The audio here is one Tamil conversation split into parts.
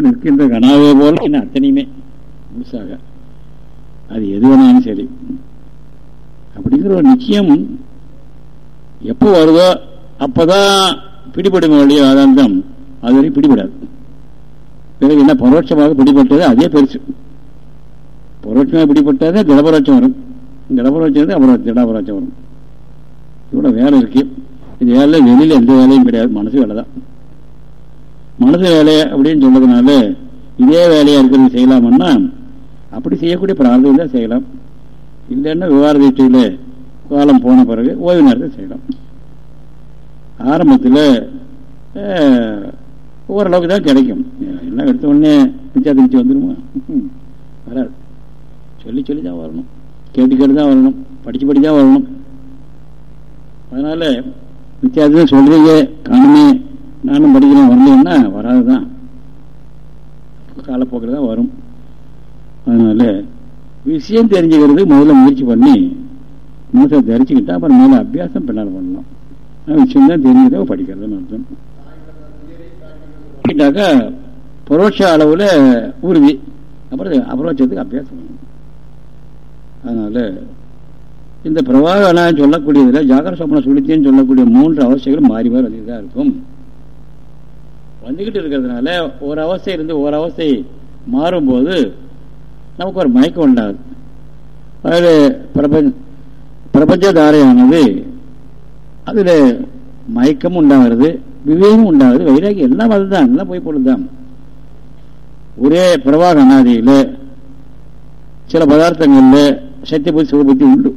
நிற்கின்ற கனாவே போல என்ன அத்தனையுமே. முழுசாக. அது எது வேணாலும் சரி. அப்படிங்கிற ஒரு நிச்சயம் எப்போ வருதோ அப்பதான் பிடிபடும் வழிய ஆதாந்தம் அதுவரை பிடிபடாது. பிறகு என்ன பரோட்சமாக பிடிபட்டது? அதே பெருசு. பரோட்சமாக பிடிபட்டதே திடபரோட்சம் வரும். திடபரோட்சம் அப்புறம் திடபரோட்சம் வரும். இவ்வளோ வேலை இருக்கு. இது வேலை வெளியில் எந்த வேலையும் கிடையாது. மனசு வேலை தான் மனது வேலை அப்படின்னு சொன்னதுனால இதே வேலையா இருக்கிறது செய்யலாமன்னா அப்படி செய்யக்கூடிய பிரார்த்தம் தான் செய்யலாம். இல்லைன்னா விவகார தீட்சையில் காலம் போன பிறகு ஓய்வு நேரத்தை செய்யலாம். ஆரம்பத்தில் ஓரளவுக்கு தான் கிடைக்கும். எல்லாம் எடுத்த உடனே பிச்சா திருச்சி வந்துடுமா வராது. சொல்லி சொல்லி தான் வரணும். கேட்டு கேட்டு தான் வரணும். படித்து படித்து தான் வரணும். அதனால் வித்தியாசம் சொல்கிறீங்க காணுமே. நானும் படிக்கிறேன். வரலன்னா வராது தான் காலப்போக்கில் தான் வரும். அதனால விஷயம் தெரிஞ்சுக்கிறது முதல்ல முயற்சி பண்ணி மனசை தெரிஞ்சுக்கிட்டா அப்புறம் மேலே அபியாசம் பின்னால் பண்ணலாம் விஷயம் தான் தெரிஞ்சதோ படிக்கிறதுன்னு அர்த்தம். கேட்டாக்கா பரோட்ச அளவில் உறுதி. அப்புறம் அபரோட்சத்துக்கு அபியாசம். அதனால இந்த பிரவாக சொல்லக்கூடியதில் ஜாகர சொப்பனை சுழித்தேன்னு சொல்லக்கூடிய மூன்று அவசியங்களும் மாறி மாறி வந்துதான் இருக்கும். வந்துக்கிட்டு இருக்கிறதுனால ஒரு அவஸ்தை இருந்து ஒரு அவஸ்தை மாறும்போது நமக்கு ஒரு மயக்கம் உண்டாகுது. அதாவது பிரபஞ்ச பிரபஞ்ச தாரையானது அதில் மயக்கம் உண்டாகிறது விவேகம் உண்டாகுது வைராகி எல்லாம் அதுதான் எல்லாம் போய் பொழுதுதான் ஒரே பிரவாக அனாதியில் சில பதார்த்தங்களில் சத்திய புத்தி சிவபுத்தி உண்டு.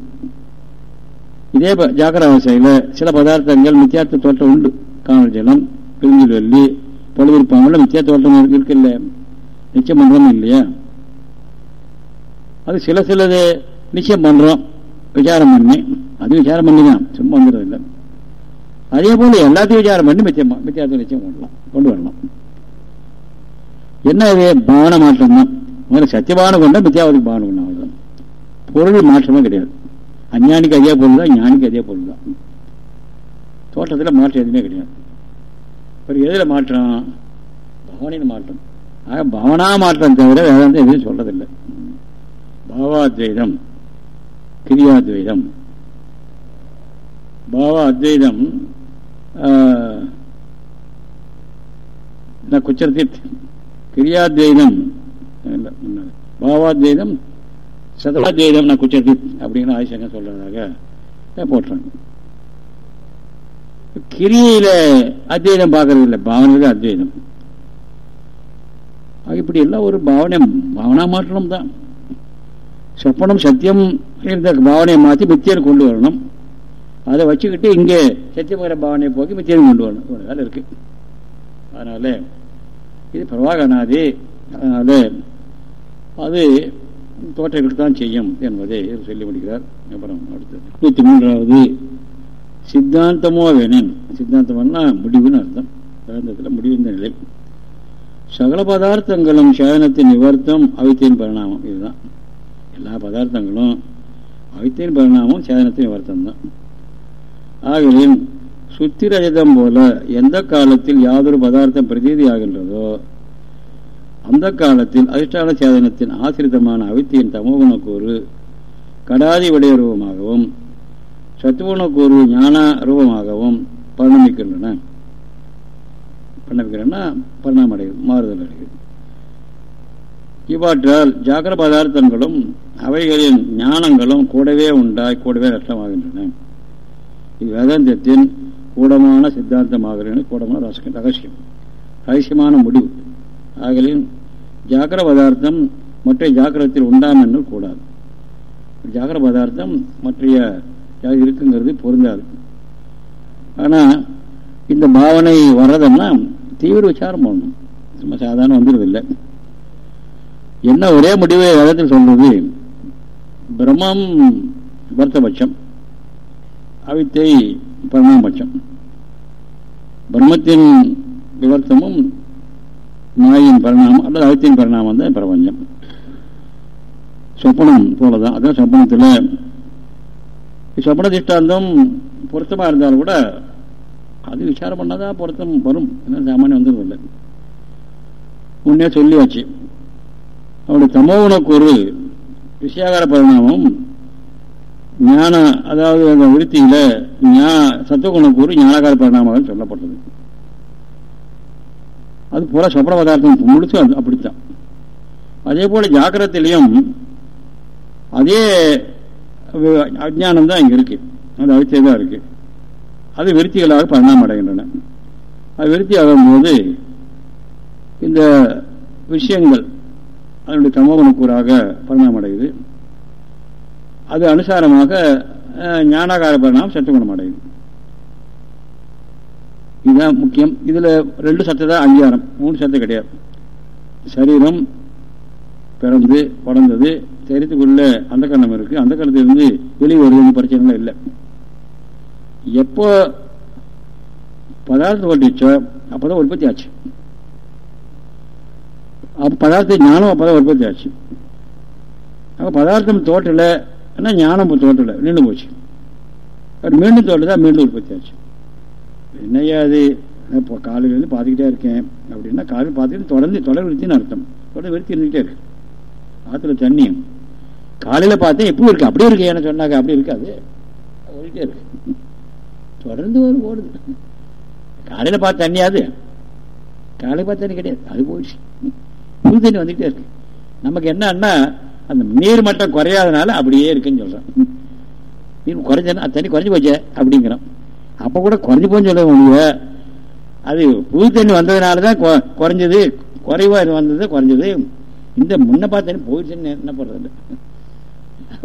இதே ஜாக்கிர அவசையில் சில பதார்த்தங்கள் மித்தியார்த்த தோட்டம் உண்டு. காணல் ஜலம் பிரிஞ்சில் வெள்ளி பழுவிருப்பாங்கல்ல மித்தியா தோட்டம் இருக்குல்ல. நிச்சயம் பண்றோம் இல்லையா? அது சில சிலது நிச்சயம் பண்றோம் விசாரம் பண்ணி அது விசாரம் பண்ணி தான் சும்மா வந்துடுறது இல்லை அதே போல எல்லாத்தையும் விசாரம் பண்ணி மித்தியமா மித்தியார்த்த நிச்சயம் பண்ணலாம் கொண்டு வரலாம். என்ன அது பாவன மாற்றம் தான். முதல்ல கொண்டா மித்தியாவதுக்கு பாவனை கொண்டா அவ்வளவுதான் பொருள் மாற்றமே கிடையாது. அஞ்ஞானிக்கு அதே பொருள் தான் ஞானிக்கு அதே பொருள் தான். தோட்டத்தில் மாற்றம் எதுவுமே கிடையாது. ஒரு எதில் மாற்றம்? பவனின் மாற்றம். ஆக பவனா மாற்றம் தவிர வேதாந்தம் எதுவும் சொல்றதில்லை பாவாத்வைதம். கிரியாத்வைதம். பாவா அத்வைதம் குச்சரத்தீர்த் கிரியாத்வைதம். பாவாத்வைதம் சதவாத்வைதம் நான் குச்சரத்தீர்த் அப்படின்னு ஆயுஷங்க சொல்றதாக? போட்டுறாங்க கிரியில அத்வைதம் பார்க்கறது இல்லை பாவனைக்கு அத்வைதம் இப்படி எல்லாம் ஒரு பாவனை பாவனா மாற்றம் தான். சொப்பனம் சத்தியம் இருந்த பாவனையை மாற்றி மித்தியனை கொண்டு வரணும். அதை வச்சுக்கிட்டு இங்கே சத்தியமகர பாவனையை போக்கி மித்தியனை கொண்டு வரணும். ஒரு வேலை இருக்கு. அதனால இது பிரவாகனாதி. அதனால அது தோற்றங்களுக்கு தான் செய்யும் என்பதை சொல்லி முடிக்கிறார் அப்புறம் அடுத்தது. நூற்றி மூன்றாவது. சித்தாந்தமோ வேணும் சித்தாந்தம்னா முடிவுன்னு அர்த்தம். வேதாந்தத்தில் முடிவிந்த நிலை. சகல பதார்த்தங்களும் சேதனத்தின் நிவர்த்தம் அவித்தியின் பரிணாமம் இதுதான். எல்லா பதார்த்தங்களும் அவித்தியின் பரிணாமம் சேதனத்தின் நிவர்த்தம் தான். ஆகலின் சுத்திரஜிதம் போல எந்த காலத்தில் யாதொரு பதார்த்தம் பிரதீதி ஆகின்றதோ அந்த காலத்தில் அதிர்ஷ்டான சேதனத்தின் ஆசிரிதமான அவித்தியின் தமோகுணக்கூறு கடாதி விடைய ரூபமாகவும் சத்துவகுண ஞான ரூபமாகவும் பரிணமிக்கின்றன. பரிணமிக்கிறன்னா பரிணாமம் அடைகிறது மாறுதல் அடைகிறது இவ்வாற்றால் ஜாக்கிர பதார்த்தங்களும் அவைகளின் ஞானங்களும் கூடவே உண்டாய் கூடவே நஷ்டமாகின்றன. இது வேதாந்தத்தின் கூடமான சித்தாந்தமாகிறது கூடமான ரகசியம் ரகசியமான முடிவு. ஆகலின் ஜாக்கிர பதார்த்தம் மற்ற ஜாக்கிரத்தில் உண்டாம் என்று கூடாது. ஜாக்கிர பதார்த்தம் மற்றைய இருக்குங்கிறது பொருந்தாது ஆனால் இந்த பாவனை வர்றதெல்லாம் தீவிர விசாரம் பண்ணணும். சும்மா சாதாரண வந்துடுறதில்லை என்ன ஒரே முடிவை வேதத்தில் சொல்றது? பிரம்மம் பரத்தபட்சம் அவித்தை பரமபட்சம். பிரம்மத்தின் விவர்த்தமும் மாயின் பரிணாமம் அல்லது அவித்தின் பரிணாமம் தான் பிரபஞ்சம். சொப்பனம் போலதான் அதான் சொப்பனத்தில் சொப்பன திஷ்டாந்தம் பொருத்தமா இருந்தாலும் கூட அது விசாரம் பண்ணாதான் பொருத்தம் வரும். ஏன்னா சாமானியம் வந்துடுறது இல்லை. முன்னே சொல்லியாச்சு. அவருடைய தமோகுணக்கூறு விஷயாகார பரிணாமம் ஞான அதாவது அந்த விருத்தியில் சத்துவகுணக்கு ஒரு ஞானகார பரிணாமம் சொல்லப்பட்டது. அது போல சொப்பன பதார்த்தம் முழுச்சு அப்படித்தான். அதே போல ஜாக்கிரத்திலையும் அதே அஜானம் தான் இங்கே இருக்கு. அது அவிச்சை தான் இருக்கு. அது விருத்திகளாக பரிணாமம் அடைகின்றன. அது விருத்தி ஆகும்போது இந்த விஷயங்கள் அதனுடைய தமோகுணக்கூறாக பரிணாமம் அடையுது. அது அனுசாரமாக ஞானாகார பரிணாமம் சத்துகுணம் அடையுது. இதுதான் முக்கியம். இதில் ரெண்டு சத்து தான் அங்கீகாரம். மூணு சத்து கிடையாது. சரீரம் பிறந்து வளர்ந்தது தெரித்துக்குள்ள அந்த கண்ணம் இருக்கு. அந்த கண்ணத்திலிருந்து வெளியே வருவது பிரச்சனை இல்லை. எப்போ பதார்த்தம் ஓட்டிச்சோ அப்பதான் உற்பத்தி ஆச்சு. அப்ப பதார்த்த ஞானம் அப்போதான் உற்பத்தி ஆச்சு. அப்போ பதார்த்தம் தோட்டல ஞானம் தோட்டல நின்று போச்சு. மீண்டும் தோட்டதான் மீண்டும் உற்பத்தி ஆச்சு. என்னையா அது? இப்போ காலையிலேருந்து பார்த்துக்கிட்டே இருக்கேன். அப்படின்னா காலையில் பார்த்துக்கிட்டு தொடர்ந்து தொடர் விருத்தின்னு அர்த்தம். தொடர் விருத்தி இருந்துகிட்டே இருக்கு. ஆற்றுல தண்ணியும். காலையில் பார்த்தேன் எப்பவும் இருக்கு. அப்படியே இருக்கு. ஏன்னு சொன்னாக்க அப்படி இருக்காது. ஓடிட்டே இருக்கு. தொடர்ந்து ஒரு ஓடுது. காலையில் பார்த்த தண்ணியாது காலையில் பார்த்து தண்ணி கிடையாது. அது போயிடுச்சு. புது தண்ணி வந்துகிட்டே இருக்கு. நமக்கு என்னன்னா அந்த நீர் மட்டம் குறையாதனால அப்படியே இருக்குன்னு சொல்றோம். நீர் குறைஞ்சா தண்ணி குறைஞ்சி போச்சே அப்படிங்கிறோம். அப்ப கூட குறைஞ்சு போன்னு சொல்ல முடிய அது புது தண்ணி வந்ததுனால தான் குறைஞ்சது. குறைவா வந்தது குறைஞ்சது. இந்த முன்ன பார்த்தேன்னு போயிடுச்சுன்னு என்ன பண்றது?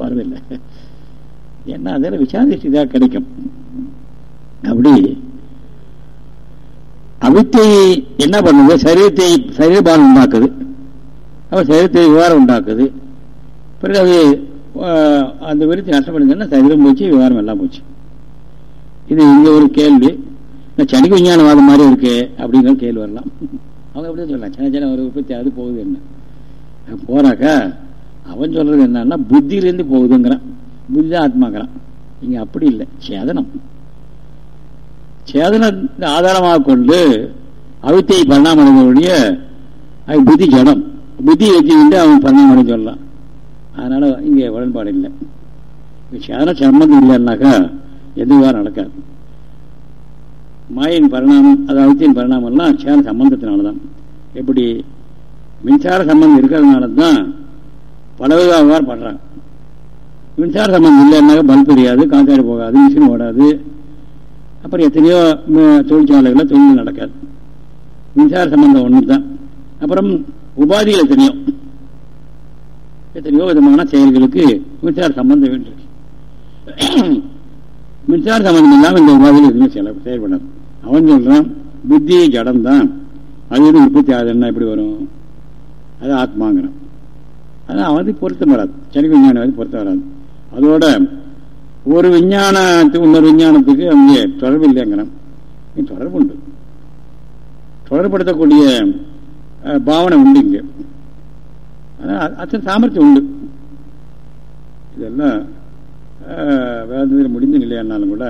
வரதில்லை ஏன்னா அதில் விசாரிச்சு கிடைக்கும். அப்படி அவித்தை என்ன பண்ணுது? சரீரத்தை சரீரபாலம் உண்டாக்குது. அப்போ சரீரத்தை விவகாரம் உண்டாக்குது. பிறகு அது அந்த விருத்தி நஷ்டப்படுதுன்னா சரீரம் போச்சு விவகாரம் எல்லாம் போச்சு. இது இங்கே ஒரு கேள்வி. சனிக்கு விஞ்ஞானவாதம் மாதிரி இருக்கு அப்படிங்கிற கேள்வி வரலாம். அவங்க அப்படியே சொல்லலாம். சின்ன சின்ன ஒரு உற்பத்தி அது போகுது என்ன? போறாக்கா? அவன் சொல்றது என்னன்னா புத்தியிலேருந்து போகுதுங்கிறான். புத்தி தான் ஆத்மாங்கிறான் இங்க அப்படி இல்லை. சேதனம். சேதனத்தை ஆதாரமாக கொண்டு அவித்தை பரிணாமடைந்தவுடைய அது புத்தி ஜடம். புத்தி வச்சுக்கிட்டு அவன் பரிணாமடை சொல்லலாம். அதனால இங்கே உடன்பாடு இல்லை. சேதன சம்பந்தம் இல்லைன்னாக்கா எதுவாக நடக்காது. மாயின் பரிணாமம் அது அவித்தியின் பரிணாமம்லாம் சேர சம்பந்தத்தினாலதான். எப்படி? மின்சார சம்பந்தம் இருக்கிறதுனால தான் பலவிதமாக பண்றாங்க. மின்சார சம்பந்தம் இல்லைன்னாக்கா பல்ப் தெரியாது காத்தாடி போகாது மிஷின் ஓடாது. அப்புறம் எத்தனையோ தொழிற்சாலைகளில் தொழில் நடக்காது. மின்சார சம்பந்தம் ஒன்று தான் அப்புறம் உபாதிகள் எத்தனையோ. எத்தனையோ விதமான செயல்களுக்கு மின்சார சம்பந்தம் வேண்டும் மின்சார சம்பந்தம் இல்லாமல் இந்த உபாதிகள் எதுவுமே செல செயல்படாது. அவன் சொல்றான் புத்தி ஜடம் தான் அது எதுவும் உற்பத்தி ஆகுதுன்னா எப்படி வரும்? அது ஆத்மாங்கிறான். அதான் அவனுக்கு பொருத்தம் வராது. சனி விஞ்ஞானம் பொருத்தம் வராது. அதோட ஒரு விஞ்ஞானத்துக்கு இன்னொரு விஞ்ஞானத்துக்கு அங்கே தொடர்பு இல்லைங்கிறான். தொடர்பு உண்டு. தொடர்படுத்தக்கூடிய பாவனை உண்டு இங்கே. அத்தனை சாமர்த்தியம் உண்டு. இதெல்லாம் வேதத்தில் முடிந்த நிலையானாலும் கூட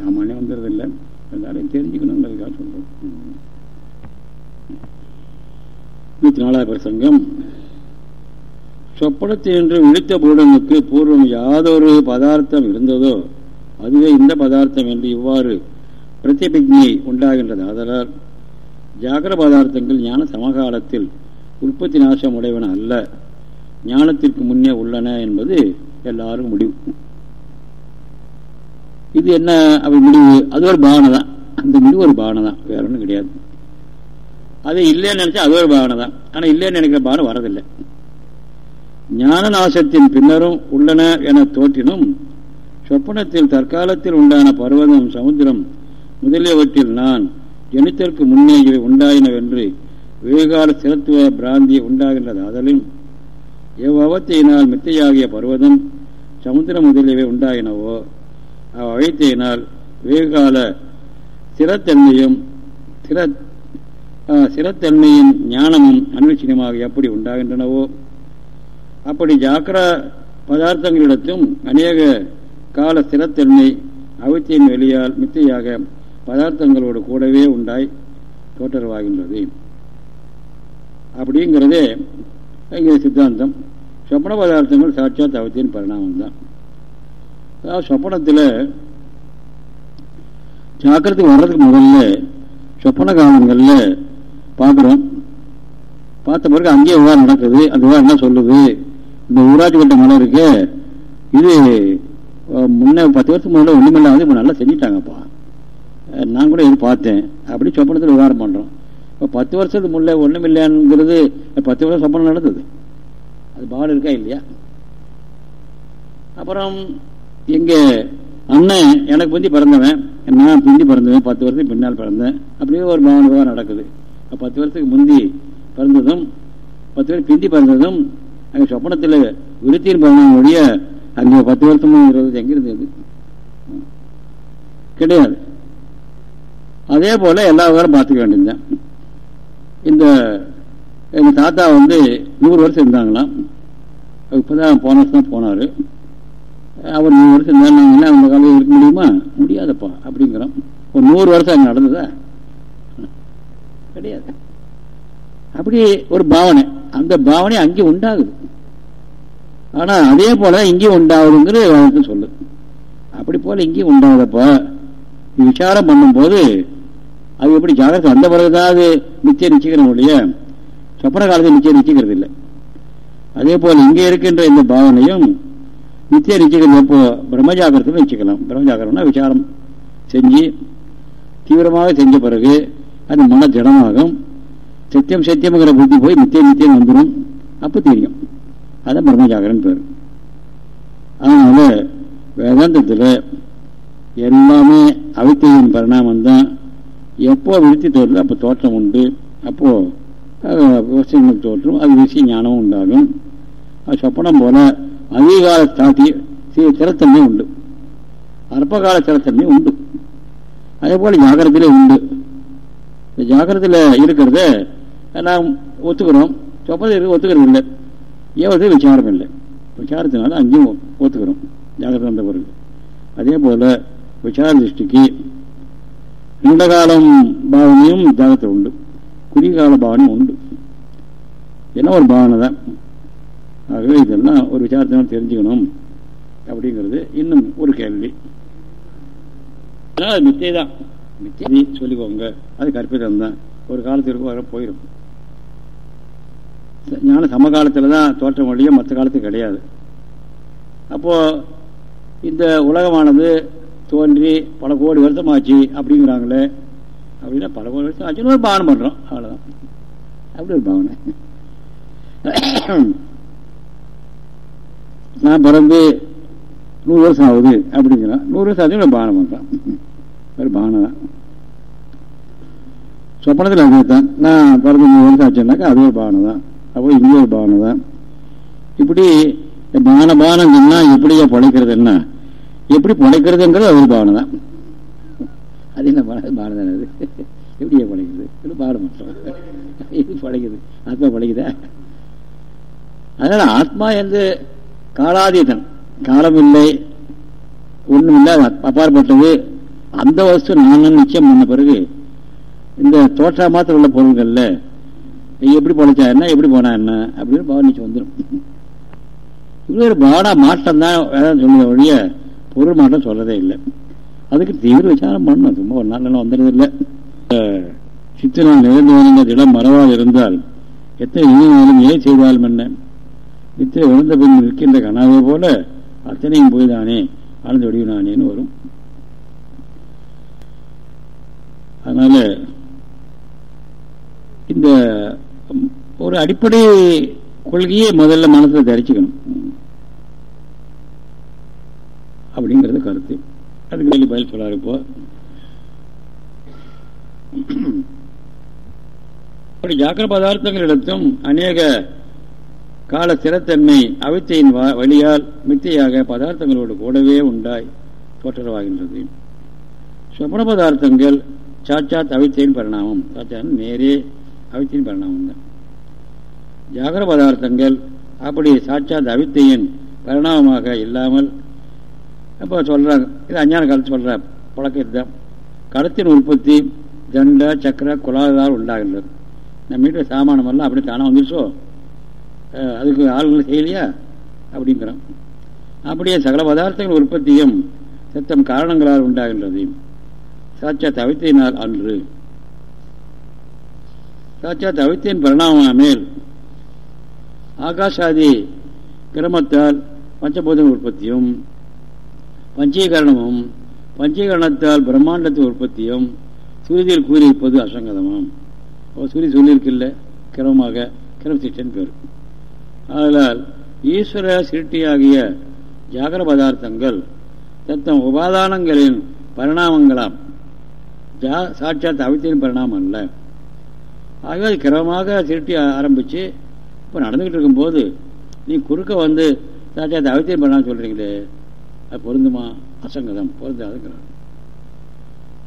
சாமானியம் வந்துடுறதில்லை எல்லாரையும் தெரிஞ்சுக்கணுங்கிறதுக்காக சொல்கிறோம் நூற்றி நாலாவது பிரசங்கம். சொப்பனத்தை என்று விழித்த பூடனுக்கு பூர்வம் யாதொரு பதார்த்தம் இருந்ததோ அதுவே இந்த பதார்த்தம் என்று இவ்வாறு பிரதிபிக்ஞை உண்டாகின்றது. ஆதலால் ஜாகர பதார்த்தங்கள் ஞான சமகாலத்தில் உற்பத்தி நாசம் உடையவன அல்ல. ஞானத்திற்கு முன்னே உள்ளன என்பது எல்லாரும் முடிவு. இது என்ன அப்படி முடிவு? அது ஒரு பாவனை தான் அந்த முடிவு ஒரு பாவனை தான் வேற ஒன்றும் கிடையாது. அது இல்லைன்னு நினைச்சா அது ஒரு பாவனை தான் ஆனால் இல்லைன்னு நினைக்கிற பாவனை வரதில்லை. ஞான நாசத்தின் பின்னரும் உள்ளன என தோற்றினும் சொப்பனத்தில் தற்காலத்தில் உண்டான பர்வதம் சமுத்திரம் முதலியவற்றில் நான் ஜனித்தற்கு முன்னே இவை உண்டாயினவென்று விவேகால சிறத்துவ பிராந்தி உண்டாகின்றது. அதலும் எவ்வவத்தையினால் மித்தையாகிய பர்வதம் சமுத்திரம் முதலியவை உண்டாயினவோ அவ்வழைத்தையினால் விவேகால சிறத்தன்மையும் சிற சிறத்தன்மையின் ஞானமும் அன்வச்சினமாக எப்படி உண்டாகின்றனவோ. அப்படி ஜாக்கிர பதார்த்தங்களிடத்தும் அநேக கால ஸ்திரத்தன்மை அவித்தியின் வெளியால் மித்தையாக பதார்த்தங்களோடு கூடவே உண்டாய் தோற்றவாகின்றது அப்படிங்கிறதே இங்கே சித்தாந்தம். சொப்பன பதார்த்தங்கள் சாட்சாத் அவத்தியின் பரிணாமம் தான் அதாவது சொப்பனத்தில் ஜாக்கிரத்துக்கு வர்றதுக்கு முதல்ல சொப்பன காலங்களில் பார்க்குறோம். பார்த்த பிறகு அங்கேயே விவகாரம் நடக்குது. அந்த விவகாரம் என்ன சொல்லுது? இந்த ஊராட்சி கட்ட மலை இருக்கு. இது முன்ன பத்து வருஷத்துக்கு முன்னாடி ஒன்றுமில்லாத இப்போ நல்லா செஞ்சிட்டாங்கப்பா. நான் கூட இது பார்த்தேன். அப்படி சொப்பனத்தில் விவகாரம் பண்ணுறோம் இப்போ பத்து வருஷத்துக்கு முன்னே ஒன்றுமில்லையாங்கிறது பத்து வருஷம் சொப்பனம் நடந்தது. அது பாடு இருக்கா இல்லையா? அப்புறம் எங்கள் அண்ணன் எனக்கு பிந்தி பிறந்தவன். நான் பிந்தி பிறந்தவன். பத்து வருஷத்துக்கு பின்னால் பிறந்தேன். அப்படியே ஒரு பவன் விவகாரம் நடக்குது. பத்து வருஷத்துக்கு முந்தி பிறந்ததும் பத்து வருஷம் பிந்தி பிறந்ததும் அங்கே சொப்பனத்தில் விருத்தியின் பிறந்தவங்களுடைய அங்கே பத்து வருஷமும் இருபது எங்க அது கிடையாது. அதே போல எல்லா விவரம் பார்த்துக்க வேண்டியதுதான். இந்த எங்கள் தாத்தா வந்து நூறு வருஷம் இருந்தாங்களாம். இப்போதான் போன வருஷம் தான் போனார். அவர் நூறு வருஷம் இருந்தாங்க அந்த காலையில் இருக்க முடியுமா? முடியாதப்பா அப்படிங்கிறோம் ஒரு நூறு வருஷம் அங்கே நடந்ததா? கிடையாது. அப்படி ஒரு பாவனை. அந்த பாவனை அங்கே உண்டாகுது. ஆனா அதே போல இங்கேயும் உண்டாகுதுங்கிறது சொல்லு. அப்படி போல இங்கேயும் உண்டாகுதப்பா விசாரம் பண்ணும்போது அது எப்படி ஜாகிரதை வந்த பிறகுதான் அது நிச்சயம் நிச்சயிக்கிறோம் இல்லையா? சொப்பன காலத்தில் நிச்சயம் நிச்சயிக்கிறது இல்லை அதே போல் இங்கே இருக்கின்ற இந்த பாவனையும் நித்திய நிச்சயிக்கிறது எப்போ பிரம்மஜாகிரத்தில் நிச்சயிக்கலாம். பிரம்மஜாகிரம்னா விசாரம் செஞ்சு தீவிரமாக செஞ்ச பிறகு அது மன ஜடமாகும். சத்தியம் சத்தியம்ங்கிற புத்தி போய் நித்திய நித்தியம் வந்துடும். அப்போ தெரியும். அதான் பிரம்மஜாகரன் பேர். அதனால வேதாந்தத்தில் எல்லாமே அவித்தையின் பரிணாமம் தான் எப்போ விருத்தி தோற்றல அப்போ தோற்றம் உண்டு. அப்போது விவசாயங்கள் தோற்றும் அது விஷய ஞானமும் உண்டாகும். அது சொப்பனம் போல அதிகால தாட்டி திறத்தன்மை உண்டு. அற்பகால திறத்தன்மை உண்டு. அதே போல் ஜாகிரத்திலே உண்டு. இந்த ஜாகிரத்தில் இருக்கிறத நாம் ஒத்துக்கிறோம். சொப்பனத்தில் இருக்க ஒத்துக்கிறது இல்லை ஏவது விசாரம் இல்லை? விசாரத்தினால அங்கேயும் ஒத்துக்கிறோம். ஜாகிரதை வந்த பிறகு அதே போல விசார திருஷ்டிக்கு நீண்ட காலம் பாவனையும் ஜாகத்தில் உண்டு. குறுகால பாவனையும் உண்டு. என்ன ஒரு பாவனை தான்? ஆகவே இதெல்லாம் ஒரு விசாரத்தினால் தெரிஞ்சுக்கணும் அப்படிங்கிறது இன்னும் ஒரு கேள்வி. அது மித்தை தான் மித்தை சொல்லிக்கோங்க. அது கற்பிதம் தான் ஒரு காலத்திற்கு வர போயிடும் ஞானம் சமகாலத்தில் தான் தோற்றம் வழியும் மற்ற காலத்துக்கு கிடையாது. அப்போது இந்த உலகமானது தோன்றி பல கோடி வருஷம் ஆச்சு அப்படிங்கிறாங்களே அப்படின்னா பல கோடி வருஷம் ஆச்சுன்னு ஒரு பாவனை பண்ணுறோம் அவ்வளோதான் அப்படி ஒரு பாவனை. நான் பிறந்து நூறு வருஷம் ஆகுது அப்படிங்கிறான் நூறு வருஷம் ஆச்சு ஒரு பாவனை பண்ணுறான் ஒரு பாவனை தான். சொப்பனத்தில் அதுதான் நான் பிறந்து நூறு வருஷம் ஆச்சுன்னாக்கா அது ஒரு பாவனை தான். அப்போ இங்கே ஒரு பாவனை தான். இப்படி பான பானம் சொன்னால் எப்படியா பழைக்கிறது என்ன? எப்படி பழைக்கிறதுங்கிறது ஒரு பாவனை தான். அது என்ன பானம் தானே அது. எப்படியா பழைக்கிறது இது பாடம் மட்டும். இது ஆத்மா பழைக்குதா அதனால ஆத்மா என்று காலாதீதன் காலம் இல்லை ஒன்றும் இல்லை அப்பாற்பட்டது. அந்த வஸ்து நான் நிச்சயம் பண்ண பிறகு இந்த தோற்றா மாத்திரம் உள்ள பொருள்கள்ல எப்படி பொழைச்சா என்ன எப்படி போனா என்ன அப்படின்னு பவனிச்சு வந்துடும் இது ஒரு பாடா மாற்றம் தான் வேதம் சொல்லுத ஒழிய பொருள் மாற்றம் சொல்லதே இல்லை. அதுக்கு தீவிர விசாரம் பண்ணணும். சும்மா ஒரு நாள் வந்துடுறது இல்லை. சித்திரம் நிறைந்து வந்த திடம் மறவாது இருந்தால் எத்தனை இனிமேலும் ஏன் செய்தாலும் என்ன? நித்திரை விழுந்த பின் நிற்கின்ற கனாவை போல அத்தனையும் போய்தானே ஆனந்த வடிவினானேன்னு வரும். அதனால இந்த ஒரு அடிப்படை கொள்கையை முதல்ல மனசில் தரிச்சுக்கணும். அப்படிங்கிறது கருத்து. அதுக்கு வெளி பதில் சொல்லாரு இப்போ. அப்படி ஜாக்கிர பதார்த்தங்களிடத்தும் அநேக கால ஸ்திரத்தன்மை அவித்தையின் வழியால் மித்தையாக பதார்த்தங்களோடு கூடவே உண்டாய் தோற்றவாகின்றது சொப்பன பதார்த்தங்கள் சாட்சாத் அவித்தையின் பரிணாமம். சாட்சாத் நேரே அவித்தின் பரிணாமம் தான் ஜாகர பதார்த்தங்கள் அப்படி சாட்சாத் அவித்தையின் பரிணாமமாக இல்லாமல் அப்போ சொல்கிறாங்க இது அஞ்ஞான காலத்து சொல்கிற பழக்கத்து தான் கடத்தின் உற்பத்தி தண்ட சக்கர குலாதால் உண்டாகின்றது. நம்ம வீட்டில் சாமானமெல்லாம் அப்படி தானாக வந்துருச்சோ? அதுக்கு ஆளுநர் செய்யலையா? அப்படிங்கிறோம் அப்படியே சகல பதார்த்தங்கள் உற்பத்தியும் சத்தம் காரணங்களால் உண்டாகின்றது. சாட்சா தவித்தினால் அன்று சாட்சாத் அவித்தியின் பரிணாமமேல் ஆகாஷாதி கிரமத்தால் பஞ்சபூதங்கள் உற்பத்தியும் பஞ்சீகரணமும் பஞ்சீகரணத்தால் பிரம்மாண்டத்தின் உற்பத்தியும் சுருதியில் கூறியிருப்பது அசங்கதமாம். சுருதி சொல்லியிருக்கில்ல கிரமமாக கிரமசிஷ்டன் பேர். அதனால் ஈஸ்வர சிருட்டியாகிய ஜாகர பதார்த்தங்கள் தத்தம் உபாதானங்களின் பரிணாமங்களாம். ஜா சாட்சாத் அவித்தியின் பரிணாமம் அல்ல. ஆகவே அது கிரமமாக திருட்டி ஆரம்பித்து இப்போ நடந்துக்கிட்டு இருக்கும்போது நீ குறுக்க வந்து சாட்சாத் அவத்தியம் பண்ணலாம்னு சொல்கிறீங்களே அது பொருந்துமா? அசங்கதம். பொருந்தாதுங்கிறார்.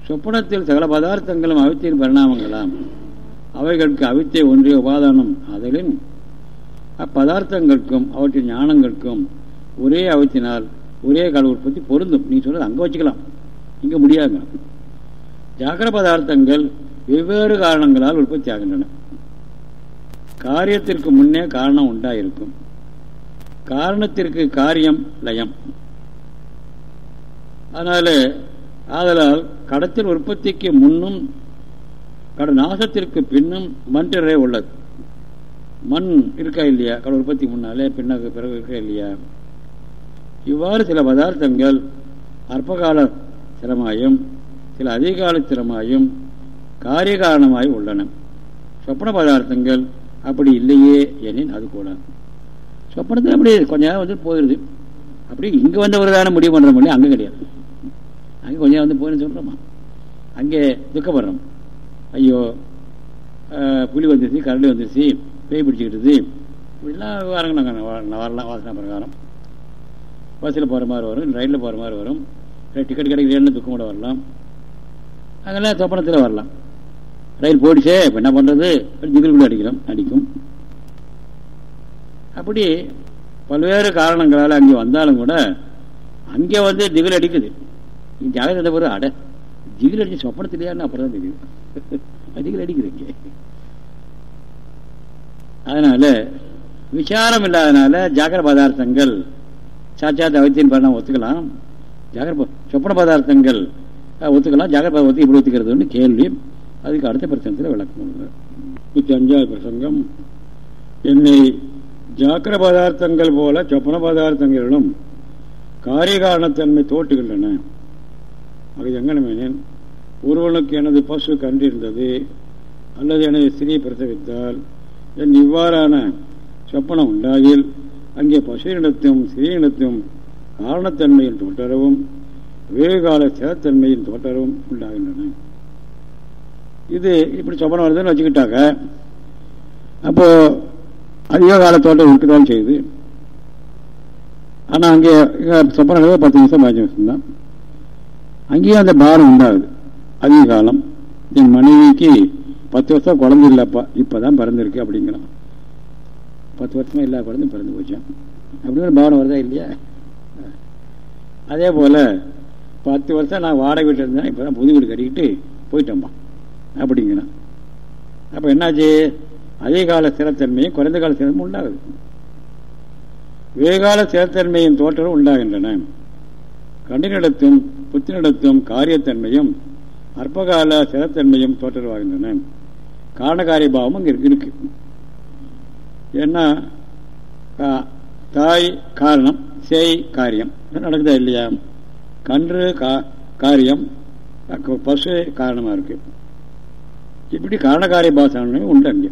சொப்பனத்தில் சகல பதார்த்தங்களும் அவித்தியின் பரிணாமங்களாம். அவைகளுக்கு அவித்திய ஒன்றிய உபாதானம். அதலின் அப்பதார்த்தங்களுக்கும் அவற்றின் ஞானங்களுக்கும் ஒரே அவத்தினால் ஒரே கால உற்பத்தி பொருந்தும். நீ சொல்றது அங்கே வச்சுக்கலாம். இங்கே முடியாதுங்க. ஜாகர பதார்த்தங்கள் வெவ்வேறு காரணங்களால் உற்பத்தி ஆகின்றன. காரியத்திற்கு முன்னே காரணம் உண்டாயிருக்கும். காரணத்திற்கு காரியம் லயம். அதனால ஆதலால் கடத்தின் உற்பத்திக்கு முன்னும் கட நாசத்திற்கு பின்னும் மன்றிறை உள்ளது. மண் இருக்கா இல்லையா? கடல் உற்பத்தி முன்னாலே பின்னாக்கு பிறகு இருக்கா இல்லையா? இவ்வாறு சில பதார்த்தங்கள் அற்பகால சிரமாயும் சில அதிகால சிரமாயும் காரிய காரணமாய் உள்ளன. சொப்பன பதார்த்தங்கள் அப்படி இல்லையே எனின் அது கூட. சொப்பனத்தில் அப்படி கொஞ்ச நேரம் வந்து போயிடுது. அப்படி இங்கே வந்த ஒரு தானே முடிவு பண்ணுற முடியும் அங்கே கிடையாது. அங்கே கொஞ்ச நேரம் வந்து போயின்னு சொல்கிறோமா அங்கே துக்கப்படுறோம். ஐயோ புலி வந்துருச்சு கரண்டி வந்துருச்சு பேய் பிடிச்சிக்கிட்டுது. இப்படிலாம் விவகாரங்கள் நாங்கள் வரலாம் வாசனை பிரகாரம். பஸ்ஸில் போகிற மாதிரி வரும் ரயிலில் போகிற மாதிரி வரும். டிக்கெட் கிடைக்கிறேன்னு துக்கம் கூட வரலாம். அங்கெல்லாம் சொப்பனத்தில் வரலாம். ரயில் போயிடுச்சே இப்போ என்ன பண்ணுறது திகில் கூட அடிக்கிறோம் அடிக்கும். அப்படி பல்வேறு காரணங்களால் அங்கே வந்தாலும் கூட அங்கே வந்து திகில் அடிக்குது. ஜாகிரத பிறகு அட திகில் அடிச்சு சொப்பனத்திலேயான்னு அப்புறம் தான் தெரியும். திகில் அடிக்குது இங்கே. அதனால விசாரம் இல்லாதனால ஜாகர பதார்த்தங்கள் சாட்சாத் அவத்தியின் பரணம் ஒத்துக்கலாம். ஜாகர சொப்பன பதார்த்தங்கள் ஒத்துக்கலாம். ஜாகர ஒத்து இப்படி ஒத்துக்கிறதுன்னு கேள்வி அதுக்கு அடுத்த பிரச்சனத்தில் விளக்கம் நூற்றி அஞ்சாவது பிரசங்கம். என்னை ஜாக்கிர பதார்த்தங்கள் போல சொப்பன பதார்த்தங்களிலும் காரியகாரணத்தன்மை தோட்டுகின்றன அது எங்கனமேனேன் ஒருவனுக்கு எனது பசு கண்டிருந்தது அல்லது எனது ஸ்திரீ பிரசவித்தால் என் இவ்வாறான சொப்பனம் உண்டாகில் அங்கே பசுவினிடத்தும் ஸ்திரீனிடத்தும் காரணத்தன்மையின் தோற்றரவும் வேகால சிறத்தன்மையின் தோற்றரவும் உண்டாகின்றன. இது இப்படி சொப்பனம் வருதுன்னு வச்சுக்கிட்டாக்க அப்போ அதிக கால தோட்டம் இருக்கதான் செய்யுது ஆனால் அங்கே சொப்பனம் பத்து நிமிஷம் பதினஞ்சு நிமிஷம் தான். அங்கேயும் அந்த பாரம் உண்டாகுது. அதிக காலம். என் மனைவிக்கு பத்து வருஷம் குழந்தை இல்லைப்பா இப்போதான் பிறந்திருக்கு அப்படிங்கிறான். பத்து வருஷமா இல்லாத குழந்தை பிறந்து போச்சான் அப்படிங்கிற பாவனை வருதா இல்லையா? அதே போல் பத்து வருஷம் நான் வாடகை வீட்டில் இருந்தேன் இப்போ தான் புது வீடு கட்டிக்கிட்டு போயிட்டோம்மா அப்படிங்கிறான். அப்போ என்னாச்சு? அதிகால ஸ்திரத்தன்மையும் குறைந்த கால ஸ்திரமும் உண்டாகுது. வேகால ஸ்திரத்தன்மையின் தோற்றம் உண்டாகின்றன. கண்டினிடத்தும் புத்தினிடத்தும் காரியத்தன்மையும் அற்பகால ஸ்திரத்தன்மையும் தோற்றவாகின்றன காரணகாரிய பாவம் அங்கே இருக்கு. ஏன்னா தாய் காரணம் சேய் காரியம். நடக்குதா இல்லையா? கன்று காரியம் பசு காரணமாக இருக்கு. இப்படி காரணகாரிய பாசனங்கள் உண்டு அங்கே.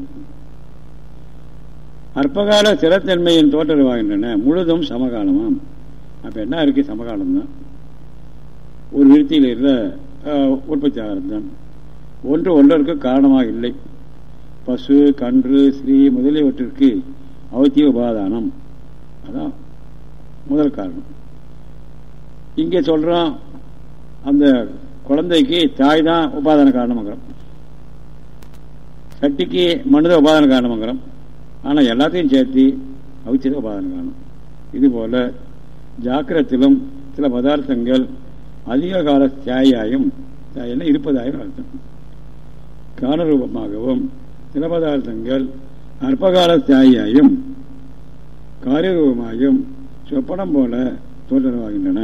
அற்பகால சிறத்தன்மையின் தோற்றவாகின்றன முழுதும் சமகாலமாம். அப்ப என்ன இருக்கு சமகாலம் தான் ஒரு விருத்தியில் இருந்த உற்பத்தி ஆகிறதுதான் ஒன்று ஒன்றற்கு காரணமாக இல்லை. பசு கன்று ஸ்ரீ முதலியவற்றிற்கு அவத்திய உபாதானம். அதான் முதல் காரணம். இங்கே சொல்கிறோம் அந்த குழந்தைக்கு தாய் தான் உபாதான காரணமாகிறோம் சக்திக்கு மனித உபாதான காரணமாகிறோம் ஆனால் எல்லாத்தையும் சேர்த்து அவிச்சத உபாதான காரணம். இதுபோல ஜாக்கிரத்திலும் சில பதார்த்தங்கள் அதிக கால தியாயாயும் என்ன இருப்பதாயும் அர்த்தம். கானரூபமாகவும் சில பதார்த்தங்கள் அற்பகால தியாயாயும் காரியரூபமாயும் சொப்பனம் போல தோற்றமாகின்றன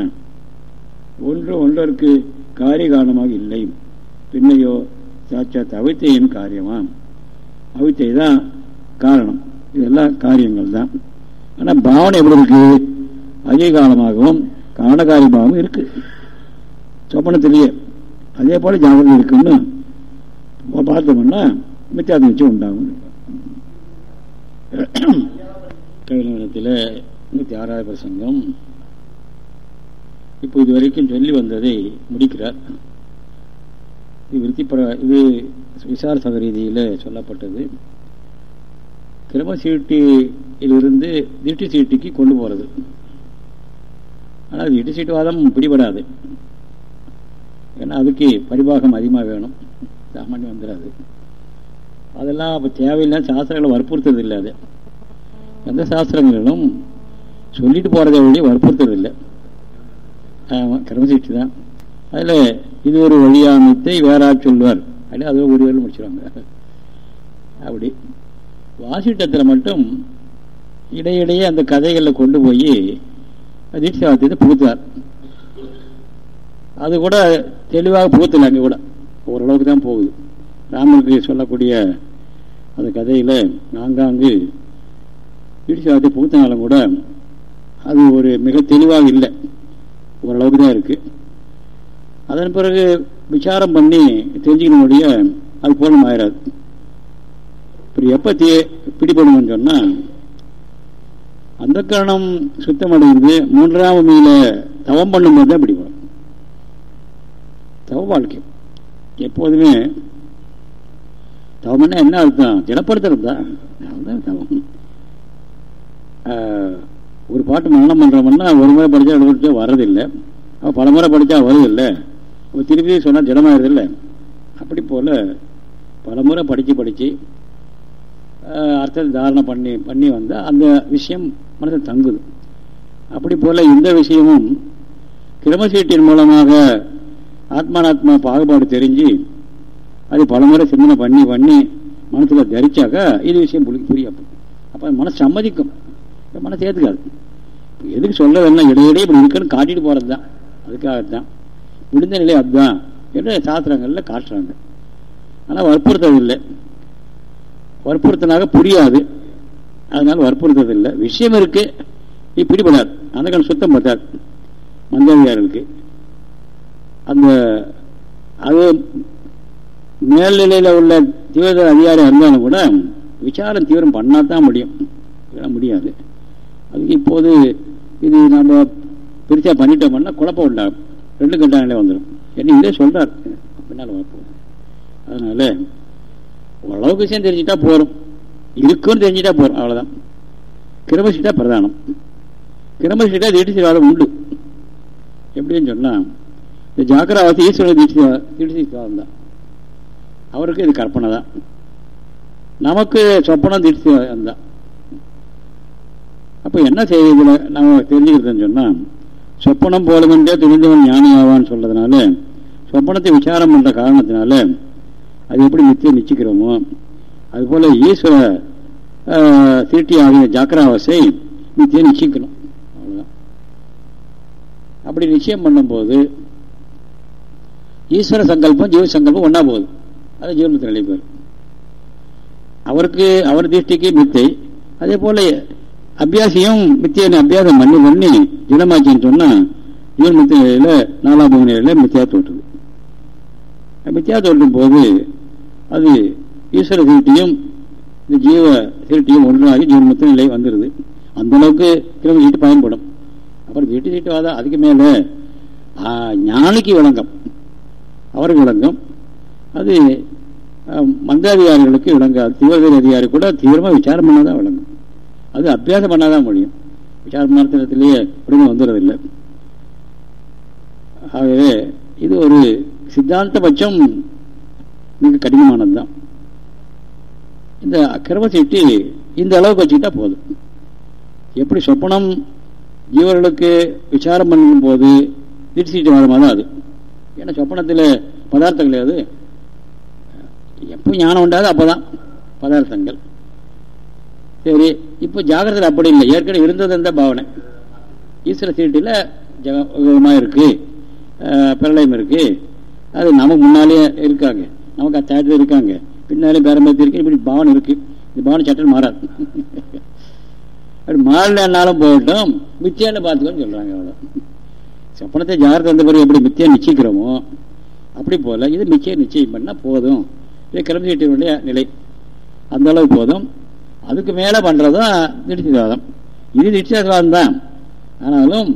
ஒன்று ஒன்றற்கு காரிய காரணமாக இல்லை. பின்னையோ சாட்சாத் அவித்தையின் காரியமாம். அவித்தை தான் காரணம். இதெல்லாம் காரியங்கள் தான் ஆனால் பாவனை எப்படி இருக்கு? அதிக காலமாகவும் காரணகாரியமாகவும் இருக்கு. சொப்பனத்திலேயே அதே போல ஜாபகம் இருக்குன்னு பார்த்தோம்னா மித்தியாதம் வச்சு உண்டாகும். கவிநகரத்தில் நூற்றி ஆறாவது பிரசங்கம். இப்போ இது வரைக்கும் சொல்லி வந்ததை முடிக்கிறார். இது விருத்திப்பட இது விசார சகரீதியில் சொல்லப்பட்டது கிரம சீட்டிலிருந்து திருஷ்டி சீட்டுக்கு கொண்டு போகிறது ஆனால் திருஷ்டி சீட்டு வாதம் பிடிபடாது. ஏன்னா அதுக்கு பரிபாகம் அதிகமாக வேணும். சாமானியம் வந்துடாது அதெல்லாம் அப்போ தேவையில்லை சாஸ்திரங்களை வற்புறுத்துறது இல்லை அது. எந்த சாஸ்திரங்களிலும் சொல்லிட்டு போகிறத வழி வற்புறுத்துறது இல்லை கிரமசீட்டு தான். அதில் இது ஒரு வழியானத்தை வேறா சொல்வார். அதில் அது ஒரு வேலை முடிச்சிருவாங்க. அப்படி. வாசிட்டத்தில் மட்டும் இடையிடையே அந்த கதைகளில் கொண்டு போய் தீட்சாவத்தை புகுத்தார் அது கூட தெளிவாக புகுத்தல அங்கே கூட. ஓரளவுக்கு தான் போகுது. ராமனுக்கு சொல்லக்கூடிய அந்த கதையில் ஆங்காங்கு தீட்சாவத்தை புகுத்தினாலும் கூட அது ஒரு மிக தெளிவாக இல்லை. ஓரளவுக்கு தான் இருக்குது அதன் பிறகு விசாரம் பண்ணி தெரிஞ்சுக்கணுடைய அது பூர்ணம் ஆயிராது அப்புறம் எப்போ தீ பிடிபடும்னு சொன்னால் அந்த கரணம் சுத்தமடைந்து மூன்றாம் மீல தவம் பண்ணும்போது தான் பிடிபடும். தவ வாழ்க்கை. எப்போதுமே தவம்னா என்ன அர்த்தம்? திடப்படுத்துறது? தான் அதுதான் தவம். ஒரு பாட்டு மரணம் பண்ணுறோம்னா ஒரு முறை படித்தா எழுதிட்டு வர்றதில்லை. பல முறை படித்தா வருதில்லை. திருப்பி சொன்னால் திடமாயிருதில்லை? அப்படி போல் பல முறை படித்து படித்து அர்த்தத்தை தாரணை பண்ணி பண்ணி வந்தால் அந்த விஷயம் மனசில் தங்குது. அப்படி போல் இந்த விஷயமும் கிரமசீட்டின் மூலமாக ஆத்மானாத்மா பாகுபாடு தெரிஞ்சு அது பலமுறை சிந்தனை பண்ணி பண்ணி மனசில் தரிச்சாக்கா இது விஷயம் புரியும் அப்போ மனசு சம்மதிக்கும். மனசு ஏற்றுக்காது எதுக்கு சொல்ல வேணும் இடையிடையே இப்படி இருக்குன்னு காட்டிட்டு போகிறது தான் அதுக்காகத்தான். முடிந்த நிலை அதுதான் என்று சாஸ்திரங்களில் காட்டுறாங்க. ஆனால் வற்புறுத்ததில்லை வற்புறுத்தனாக புரியாது. அதனால வற்புறுத்ததில்லை விஷயம் இருக்கு பிடிபடாது. அந்த கண் சுத்தம் பத்தாது. மந்திரியார்களுக்கு அந்த அது மேல்நிலையில் உள்ள தீவிர அதிகாரி இருந்தாலும் கூட விசாரம் தீவிரம் பண்ணாதான் முடியும். முடியாது. அதுக்கு இப்போது இது நம்ம பெருசாக பண்ணிட்டோம்னா குழப்பம் உண்டாகும். ரெண்டு கட்ட நிலை வந்துடும் என்ன இதே சொல்றார். பின்னால் வரப்போகுது அதனால ஓரளவுக்கு விஷயம் தெரிஞ்சுட்டா போகிறோம் இருக்குன்னு தெரிஞ்சுட்டா போகிறோம் அவ்வளோதான் கிரமசிட்டா பிரதானம். கிரமசிட்டா தீட்சிவாதம் உண்டு. எப்படின்னு சொன்னால் இந்த ஜாக்கிரவாசி ஈஸ்வர தீட்சி தீட்சிவாதம் தான் அவருக்கு இது கற்பனை தான். நமக்கு சொப்பனம் தீட்சிவாதம் தான் அப்போ என்ன செய்ய நம்ம தெரிஞ்சுக்கிறதுன்னு சொன்னால் சொப்பனம் போலமென்றே துணிந்தவன் ஞானி ஆவான்னு சொல்றதுனால சொப்பனத்தை விசாரம் பண்ற காரணத்தினால அது எப்படி நித்தியம் நிச்சயிக்கிறோமோ அதுபோல ஈஸ்வர திருட்டி ஆகிய ஜாக்கிராவாசை நித்தியம் நிச்சயிக்கணும் அவ்வளோதான் அப்படி நிச்சயம் பண்ணும்போது ஈஸ்வர சங்கல்பம் ஜீவ சங்கல்பம் ஒன்னா போகுது. அது ஜீவனத்தில் நிலைப்பார் அவருக்கு அவர் திருஷ்டிக்கு மித்தை. அதே போல அபியாசியும் மித்தியனை அபியாசம் பண்ணி பண்ணி தினமாச்சின்னு சொன்னா ஜீவன் மித்திய நாலாம் பகுதி நிலையில மித்தியா தோற்றுது மித்தியா தோற்றும் போது அது ஈஸ்வர திருட்டியும் இந்த ஜீவ திருட்டியும் ஒன்றாகி ஜீவன்முத்த நிலை வந்துடுது அந்த அளவுக்கு கிழமை சீட்டு பயன்படும். அப்புறம் வீட்டு சீட்டு வாதா அதுக்கு மேல ஞானிக்கு விளங்கம். அவருக்கு விளங்கம். அது மந்தாதிகாரிகளுக்கு விளங்காது. தீவிர அதிகாரி கூட தீவிரமா விசாரம் பண்ணாதான் விளங்கும். அது அபியாசம் பண்ணாதான் முடியும். விசாரம் உடனே வந்துடுறதில்லை ஆகவே இது ஒரு சித்தாந்த பட்சம் மிக கடினமானதுதான். இந்த கிரம சீட்டி இந்த அளவுக்கு வச்சுக்கிட்டா போதும். எப்படி சொப்பனம் ஜீவர்களுக்கு விசாரம் பண்ணும் போது திட்டு சீட்டு தான் அது. ஏன்னா சொப்பனத்தில் பதார்த்தம் கிடையாது எப்போ ஞானம் உண்டாது அப்போதான் பதார்த்தங்கள். சரி இப்போ ஜாகிரதையில் அப்படி இல்லை. ஏற்கனவே இருந்தது அந்த பாவனை. ஈஸ்வர சீட்டில் ஜகமாக இருக்கு பிரளயம் இருக்கு. அது நமக்கு முன்னாலே இருக்காங்க. நமக்கு அத்தாயத்தில் இருக்காங்க. பின்னாலே பேரம்பத்தி இருக்கு இப்படி பாவனை இருக்கு. இந்த பாவனை சட்டம் மாறாது. அப்படி மாறலன்னாலும் போகட்டும் மித்தியால பார்த்துக்கோன்னு சொல்றாங்க அவ்வளோ சப்பனத்தை ஜாகிரதை வந்த பிறகு எப்படி மித்தியம் நிச்சயிக்கிறோமோ அப்படி போகல இது நிச்சயம் நிச்சயம் பண்ணால் போதும். இது கிளம்பி நிலை. அந்த அளவு போதும். அதுக்கு மேலே பண்ணுறதும் நிச்சயவாதம் இது நிச்சயவாதம் தான். ஆனாலும்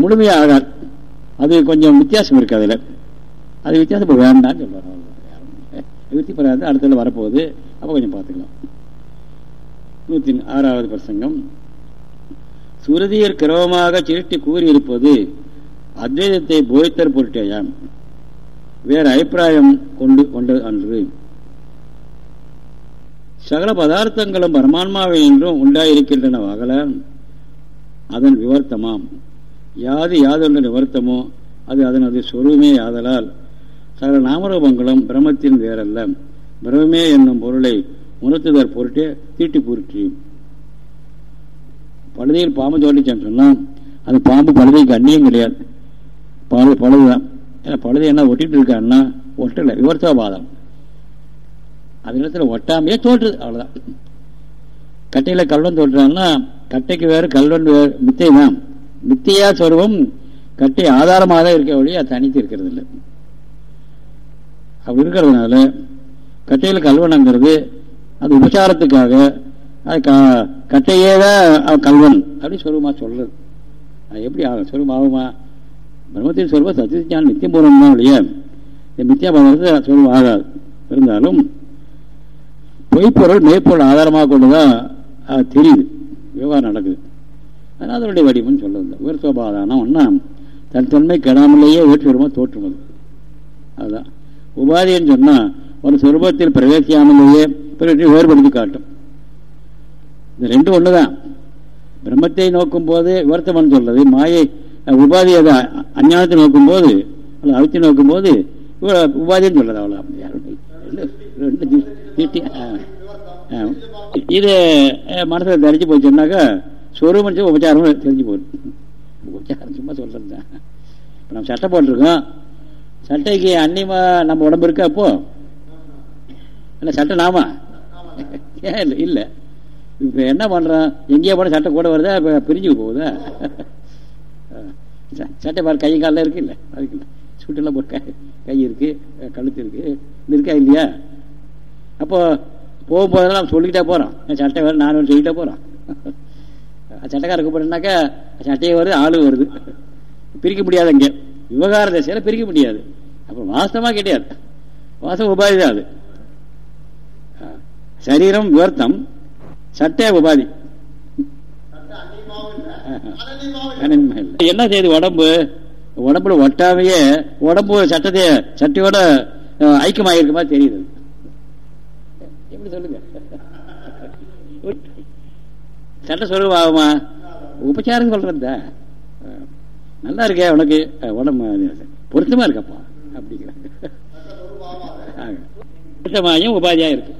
முழுமையாக அது கொஞ்சம் வித்தியாசம் இருக்குது அதில். அது வித்தியாசம் இப்போ வேண்டாம்னு சொல்கிறாங்க விருத்தி பெறாது அடுத்தது வரப்போகுது. அப்போ கொஞ்சம் பார்த்துக்கலாம். நூற்றி ஆறாவது பிரசங்கம். சுருதியர் கிரவமாக சிருஷ்டி கூறியிருப்பது அத்வைதத்தை போதித்தற் பொருட்டேயாம். வேறு அபிப்பிராயம் கொண்டு கொண்டது அன்று. சகல பதார்த்தங்களும் பரமான்மாவை என்றும் உண்டாயிருக்கின்றனவாகல அதன் விவர்த்தமாம். யாது யாதொன்று நிவர்த்தமோ அது அதனது சொருமே ஆதலால். சகல நாமரூபங்களும் பிரம்மத்தின் வேறல்ல. பிரமே என்னும் பொருளை உணர்த்துதற் பொருட்டே தீட்டி பூரிட்டு பழுதையில் பாம்பு தோட்டிச்சான்னு சொன்னால் அது பாம்பு பழுதைக்கு அந்நியம் கிடையாது. பழு பழுதுதான். ஏன்னா பழுதை என்ன ஒட்டிட்டு இருக்கான்னா ஒட்டலை விவர்த்தவாதம் அந்த இடத்துல ஒட்டாமையே தோற்றுது அவ்வளோதான் கட்டையில் கல்வன் தோற்றுறான்னா கட்டைக்கு வேறு கல்வன் வேறு மித்தை தான் மித்தையா சொருவம் கட்டை ஆதாரமாக தான் இருக்க வழியே அது தனித்து இருக்கிறது இல்லை அப்படி இருக்கிறதுனால கட்டையில் கல்வனங்கிறது அது உபச்சாரத்துக்காக அது கட்டையே தான் கல்வன் அப்படின்னு சொருவமாக சொல்கிறது அது எப்படி ஆகும்? சொருவம் ஆகுமா? பிரம்மத்தின் சொருவம் சத்தியஞானம் நித்தியம் பூர்வம் தான் இல்லையா இந்த மித்தியா பதத்தை சொருவம் ஆகாது. இருந்தாலும் பொய்ப்பொருள் மெய்ப்பொருள் ஆதாரமாக கொண்டுதான் தெரியுது. விவகாரம் நடக்குது. அதனால் அதனுடைய வடிவம்னு சொல்லுது உயர் ஒன்றா தன் தன்மை கெடாமலேயே வேற்றுவருமா தோற்றுமது அதுதான். உபாதின்னு சொன்னால் ஒரு சுரூபத்தில் பிரவேசியாமலேயே பிறவற்றை வேறுபடுத்தி காட்டும். இந்த ரெண்டும் ஒன்று தான் பிரம்மத்தை நோக்கும் போது விவர்த்தமன் சொல்றது மாயை உபாதி அதை அஞ்ஞானத்தை நோக்கும்போது அல்லது அழுத்தி நோக்கும் போது உபாதின்னு சொல்றது அவ்வளோ ரெண்டு இது மனசில் தெரிஞ்சு போச்சுன்னாக்கா சொருமன் உபச்சாரம் தெரிஞ்சு போயிடும் உபச்சாரம் சும்மா சொல்றது தான் இப்போ நம்ம சட்டை போட்டிருக்கோம். சட்டைக்கு அன்னிமா நம்ம உடம்பு இருக்கா அப்போ? இல்லை சட்டை நாமா? ஏன் இல்லை இல்லை. இப்போ என்ன பண்ணுறோம் எங்கேயோ போன சட்டை கூட வருதா? இப்போ பிரிஞ்சு போகுதா? சட்டை பாரு கை காலில் இருக்கு இல்லை? அதுக்கு இல்லை சுட்டெல்லாம் போட்டு கை கை கழுத்து இருக்குது இருக்கா இல்லையா? அப்போ போகும்போதெல்லாம் நம்ம சொல்லிக்கிட்டே போகிறோம் சட்டை வேறு நான் வேறு சொல்லிக்கிட்டே போகிறோம் சட்டைக்காரருக்கு போட்டோம்னாக்கா சட்டையை வருது ஆளு வருது. பிரிக்க முடியாது அங்கே. விவகார திசையில் பிரிக்க முடியாது. அப்புறம் வாஸ்தவமாக கிடையாது. வாசம் உபாதி தான் அது. சரீரம் விவர்த்தம் சட்டை உபாதி. என்ன செய்யுது உடம்பு? உடம்புல ஒட்டாமையே உடம்பு சட்டத்தை சட்டையோட ஐக்கியமாக மாதிரி தெரியுது. எப்படி சொல்லுங்க. சட்ட சொல்லுவ ஆகுமா உபச்சாரம் சொல்றதா? நல்லா இருக்கே உனக்கு. உடம்பு பொருத்தமா இருக்கப்பா அப்படிங்கிறாங்க உபாதியா இருக்கு.